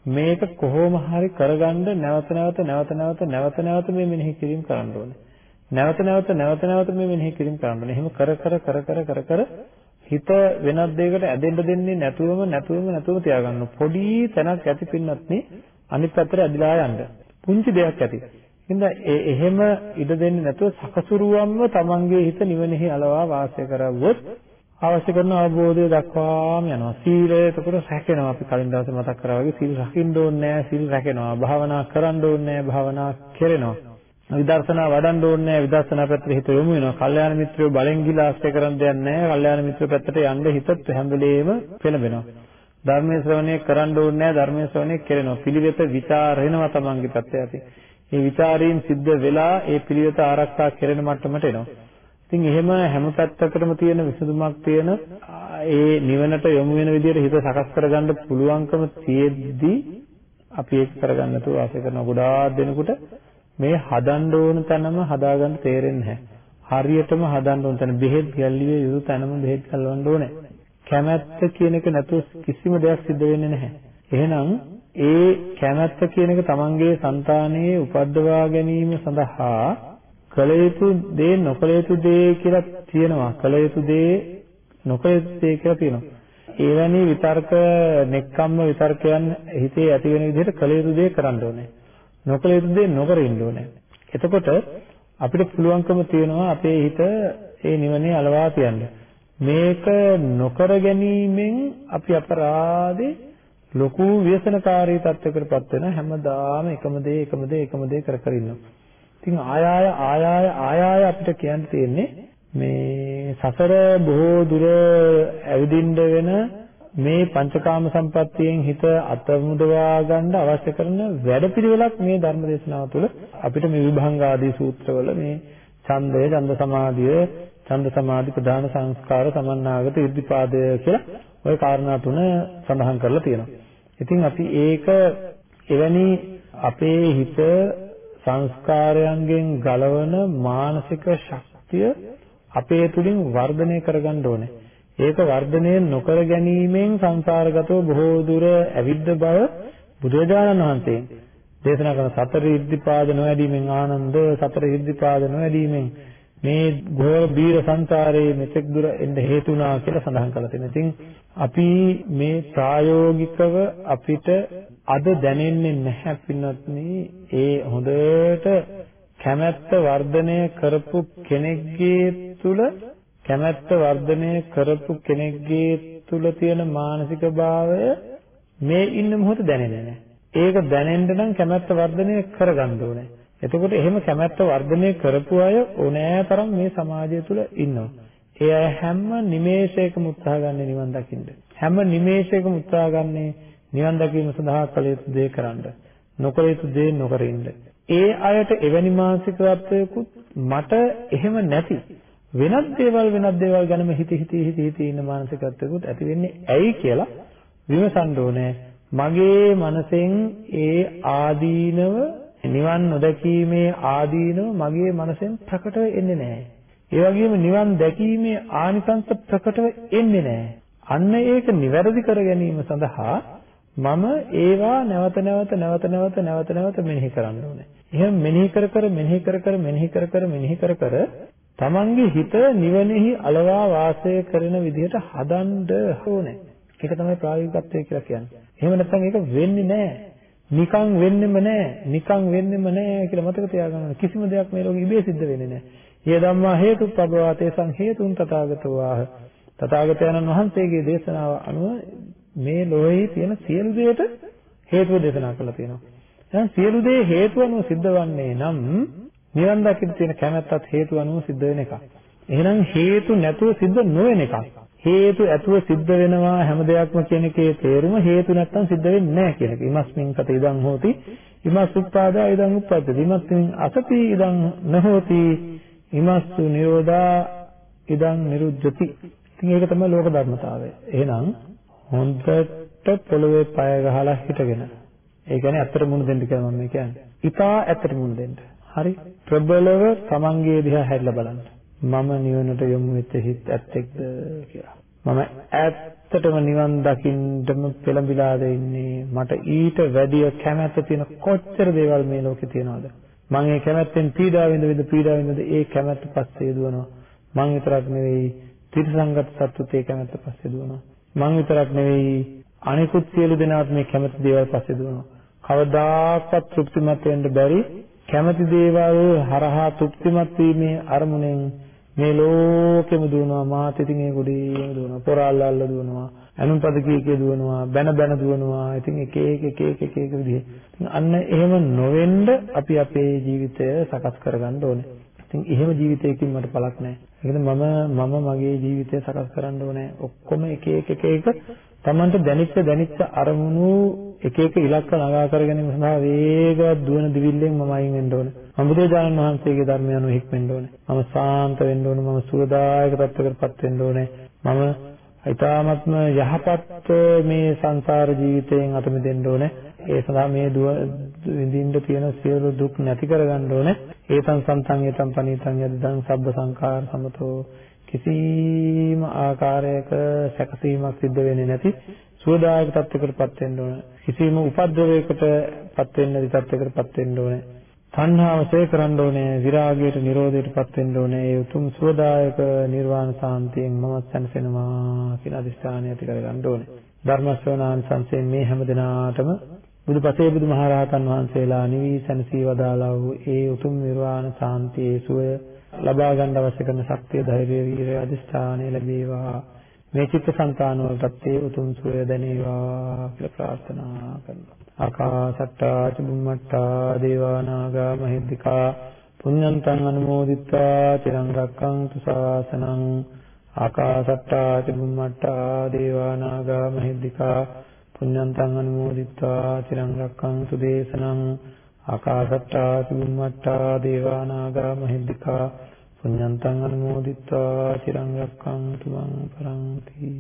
මේක කොහොම හරි කරගන්න නැවත නැවත නැවත නැවත නැවත නැවත මේ මෙනෙහි කිරීම කරන්න ඕනේ. නැවත නැවත නැවත නැවත මේ මෙනෙහි කිරීම කරන්න ඕනේ. එහෙම කර කර කර කර කර කර හිත වෙනත් දෙයකට ඇදෙන්න දෙන්නේ නැතුවම නැතුවම නැතුවම තියාගන්න. පොඩි තැනක් ඇති පින්නත් නේ අනිත් පැත්තට ඇදිලා යන්න. පුංචි දෙයක් ඇති. හින්දා එහෙම ඉඩ දෙන්නේ නැතුව සකසුරුවම්ම තමන්ගේ හිත නිවනෙහි අලවා වාසය කරවුවොත් අවශ්‍ය කරන අවබෝධය දක්වාම යනවා. සීලය එතකොට රැකෙනවා. අපි කලින් දවසේ මතක් කරා වගේ සීල් රකින්න ඕනේ නැහැ. සීල් රැකෙනවා. භාවනා කරන්න ඕනේ නැහැ. භාවනා කෙරෙනවා. විදර්ශනා වඩන්න ඕනේ නැහැ විදර්ශනා පැත්තට හිත යොමු වෙනවා. කල්යාණ මිත්‍රයෝ බලෙන් ගිලා ආශ්‍රය කරන්න දෙයක් නැහැ. කල්යාණ මිත්‍රයෝ පැත්තට යන්න හිතත් හැම වෙලේම පෙළඹෙනවා. ධර්මයේ ශ්‍රවණය කරන්න ඕනේ නැහැ. ධර්මයේ ශ්‍රවණය කරනවා. පිළිවෙත ਵਿਚාරෙනවා තමන්ගේ පැත්ත යටි. මේ ਵਿਚාරීන් සිද්ධ වෙලා ඒ පිළිවෙත ආරක්ෂා කරන මට්ටමට එනවා. ඉතින් එහෙම හැම පැත්තකටම තියෙන විසඳුමක් තියෙන ඒ නිවනට යොමු වෙන විදිහට හිත සකස් කරගන්න පුළුවන්කම තියෙද්දි අපි ඒක කරගන්න තු ආශය කරන ගොඩාක් දෙනෙකුට මේ හදන්න ඕන තැනම හදාගන්න තේරෙන්නේ නැහැ. හරියටම හදන්න ඕන තැන බෙහෙත් ගැල්ලියේ යුතු තැනම බෙහෙත් ගල්වන්න ඕනේ. කැමැත්ත කියන එක නැතුව කිසිම දෙයක් සිද්ධ වෙන්නේ නැහැ. එහෙනම් ඒ කැමැත්ත කියන එක තමන්ගේ సంతානයේ උපද්දවා ගැනීම සඳහා කළ යුතු දේ නොකළ යුතු දේ කියලා තියෙනවා. කළ යුතු දේ නොකළ යුතු දේ කියලා තියෙනවා. එවැනි විතර්ක නෙක්කම්ම විතර්කයන් හිතේ ඇති වෙන විදිහට කළ යුතු දේ කරන්න ඕනේ. නොකළ යුතු දේ නොකර ඉන්න ඕනේ. එතකොට අපිට පුළුවන්කම තියෙනවා අපේ හිත ඒ නිවනේ අලවා තියන්න. මේක නොකර ගැනීමෙන් අපි අපරාධේ ලොකු ව්‍යසනකාරී තත්යකටපත් වෙන හැමදාම එකම දේ එකම දේ එකම දේ කර කර ඉන්නවා. ඉතින් ආය ආය ආය ආය ආය ආය අපිට කියන්න තියෙන්නේ මේ සසර බොහෝ දුර ඇවිදින්න වෙන මේ පංචකාම සම්පත්තියෙන් හිත අතමුදවා ගන්න අවශ්‍ය කරන වැඩපිළිවෙලක් මේ ධර්ම දේශනාව තුළ අපිට මේ විභංග ආදී සූත්‍රවල මේ ඡන්දය, ඡන්ද සමාධිය, ඡන්ද සමාධි ප්‍රධාන සංස්කාර සමන්නාගත ඉර්ධිපාදය කියලා ওই කාරණා තුන සඳහන් කරලා තියෙනවා. ඉතින් අපි ඒක එවැනි අපේ හිත සංස්කාරයන්ගෙන් ගලවන මානසික ශක්තිය අපේ තුලින් වර්ධනය කරගන්න ඕනේ. ඒක වර්ධනය නොකර ගැනීමෙන් සංසාරගතව බොහෝ දුර ඇවිද්ද බව බුදුරජාණන් වහන්සේ දේශනා කරන සතර ඉද්ධිපාද නොවැඩීමෙන් ආනන්ද සතර ඉද්ධිපාද නොවැඩීමෙන් මේ ඝෝර බීර සංසාරයේ මෙතෙක් දුර එන්න හේතු වුණා කියලා සඳහන් කරලා තියෙනවා. ඉතින් අපි මේ ප්‍රායෝගිකව අපිට අද දැනෙන්නේ නැහැ පින්වත්නි ඒ හොඳට කැමැත්ත වර්ධනය කරපු කෙනෙක්ගේ තුල කැමැත්ත වර්ධනය කරපු කෙනෙක්ගේ තුල තියෙන මානසික භාවය මේ ඉන්න මොහොත දැනෙන්නේ නැහැ. ඒක දැනෙන්න නම් කැමැත්ත වර්ධනය කරගන්න ඕනේ. එතකොට එහෙම කැමැත්ත වර්ධනය කරපු අය ඕනෑතරම් මේ සමාජය තුල ඉන්නවා. ඒ අය හැම නිමේෂයකම උත්සාහ ගන්න නිවන් දකින්න. හැම නිමේෂයකම උත්සාහ ගන්නේ නිවන් දැකීම සඳහා කළ යුතු දේ කරන්න. නොකළ යුතු දේ නොකර ඉන්න. ඒ අයට එවැනි මානසිකත්වයකුත් මට එහෙම නැති වෙනත් දේවල් වෙනත් දේවල් ගැනම හිත හිත හිත හිත ඉන්න මානසිකත්වයකුත් ඇති වෙන්නේ ඇයි කියලා විමසන්න ඕනේ. මගේ මනසෙන් ඒ ආදීනව නිවන් නොදැකීමේ ආදීනව මගේ මනසෙන් ප්‍රකටව එන්නේ නැහැ. ඒ වගේම නිවන් දැකීමේ ආනිසංස ප්‍රකටව එන්නේ නැහැ. අන්න ඒක නිවැරදි කර ගැනීම සඳහා මම ඒවා නැවත නැවත නැවත නැවත නැවත නැවත මෙනෙහි කරන්න ඕනේ. එහෙනම් මෙනෙහි කර කර මෙනෙහි කර කර මෙනෙහි කර කර මෙනෙහි කර කර තමන්ගේ හිත නිවනෙහි අලවා වාසය කරන විදිහට හදන්න ඕනේ. ඒක තමයි ප්‍රායෝගිකත්වය කියලා කියන්නේ. එහෙම නැත්නම් ඒක වෙන්නේ නැහැ. නිකන් වෙන්නෙම නැහැ. නිකන් වෙන්නෙම නැහැ කියලා මතක තියාගන්න කිසිම දෙයක් මේ ලෝකෙ ඉබේ සිද්ධ වෙන්නේ නැහැ. "යේ ධම්මා හේතුප්පබවා තේසං හේතුන් තථාගතෝ ආහ" තථාගතයන්න් වහන්සේගේ දේශනාව අනුව මේ ලෝකයේ තියෙන සියලු දේට හේතුව දේශනා කරලා තියෙනවා. එහෙනම් සියලු දේ හේතුව අනුව සිද්ධ වන්නේ නම් නිවන් දකින්න තියෙන කැමැත්තත් හේතුව අනුව සිද්ධ වෙන එකක්. එහෙනම් හේතු නැතුව සිද්ධ නොවන එකක්. හේතු ඇතුව සිද්ධ වෙනවා හැම දෙයක්ම කියන එකේ තේරුම හේතු නැත්තම් සිද්ධ වෙන්නේ නැහැ කියන එක. ඉමස්මින් කත ඉදං හෝති ඉමස් උප්පාදා ඉදං උප්පද්දති. ඉමස්මින් අසති ඉදං නහෝති ඉමස්සු නිරෝධා ඉදං නිරුද්ධති. ඉතින් ඒක තමයි ලෝක ධර්මතාවය. එහෙනම් හොඳට පොළවේ පය ගහලා හිටගෙන. ඒ කියන්නේ ඇත්තට මුණ දෙන්න කියලා මම කියන්නේ. ඊටා ඇත්තට මුණ දෙන්න. හරි. ප්‍රබලව තමන්ගේ දිහා හැරිලා බලන්න. මම නිවනට යොමු වෙච්ච හිත් ඇත්තෙක්ද කියලා. මම ඇත්තටම නිවන් දකින්නම පෙළඹිලාද ඉන්නේ. මට ඊට වැඩිය කැමැත්ත තියෙන කොච්චර දේවල් මේ ලෝකේ තියෙනවද? මම ඒ කැමැත්තෙන් පීඩා විඳ විඳ පීඩා විඳ ඒ කැමැත්ත පස්සේ දුවනවා. මං විතරක් නෙවෙයි ත්‍රිසංගත සත්‍යත් ඒ කැමැත්ත පස්සේ දුවනවා. මං විතරක් නෙවෙයි අනිකුත් සියලු දෙනාත් මේ කැමති දේවල් පස්සේ දුවනවා. කවදාකවත් තෘප්තිමත් වෙන්න බැරි කැමති දේවල් හරහා තෘප්තිමත් වීමේ අරමුණෙන් මේ ලෝකෙම දුවනවා මාත් ඉතින් ඒ ගොඩේම දුවනවා පොරාල්ලාල්ල දුවනවා අනුන්පද කීකේ දුවනවා බැන බැන දුවනවා ඉතින් එක එක එක එක එක එක විදිහ. ඉතින් අන්න එහෙම නොවෙන්න අපි අපේ ජීවිතය සකස් කරගන්න ඕනේ. ඉතින් එහෙම ජීවිතයකින් මට පළක් නැහැ. ඒකද මම මම මගේ ජීවිතය සකස් කරන්න ඕනේ. ඔක්කොම එක එක එක එක Tamanට දැනිච්ච දැනිච්ච අරමුණු එක එක ඉලක්ක ළඟා කර ගැනීම සඳහා වේගවත් දුවන දිවිල්ලෙන් මම අයින් වෙන්න ඕනේ. මම බුදුරජාණන් වහන්සේගේ ධර්මය අනුව හික්මෙන්න ඕනේ. මම සාන්ත වෙන්න ඕනේ. මම සුවදායක තත්ත්වයකටපත් වෙන්න ඕනේ. මම ඊ타ත්ම යහපත් මේ සංසාර ජීවිතයෙන් අත මිදෙන්න ඕනේ. ඒ සඳහා මේ දුව විඳින්න තියෙන සියලු දුක් නැති කරගන්න ඕනේ. ඒතං සම්තං ඒතං පනීතං යදිදං සබ්බ සංඛාර සමතෝ කිසිම ආකාරයක සැකසීමක් සිද්ධ වෙන්නේ නැති සුවදායක තත්යකටපත් වෙන්න ඕනේ. කිසිම උපද්දවයකටපත් වෙන්නේ නැති තත්යකටපත් වෙන්න ඕනේ. තණ්හාව සේ කරන්න ඕනේ විරාගයට නිරෝධයටපත් වෙන්න ඕනේ ඒ උතුම් සුවදායක නිර්වාණ සාන්තියෙන් මම සැනසෙනවා කියන අදිස්ථානය ඇති කරගන්න ඕනේ ධර්ම ශ්‍රවණාන් සංසයෙන් මේ හැම දිනාටම බුදුපසේ බුදුමහරහතන් වහන්සේලා නිවී සැනසී වදාළා වූ ඒ උතුම් නිර්වාණ සාන්තියේ සුවය ලබා ගන්න අවශ්‍ය කරන ශක්තිය ධෛර්යය වීරිය අධිෂ්ඨානය ලැබේවා. මේ චිත්තසංතාන වලට ඒ උතුම් සුවය දැනේවා කියලා ප්‍රාර්ථනා කරනවා. ආකාසට්ටා චුම්මට්ටා දේවා නාග මහිද්దికා පුඤ්ඤන්තං අනුමෝදිත්වා තිරං රක්ඛන්තු ශාසනං ආකාසට්ටා චුම්මට්ටා දේවා නාග මහිද්దికා පුඤ්ඤන්තං අනුමෝදිත්වා චිරං රක්ඛන්තු දේශනං ආකාසට්ටා චුම්මට්ටා දේවා නාග මහිද්దికා පුඤ්ඤන්තං අනුමෝදිත්වා චිරං රක්ඛන්තු මං පරන්ති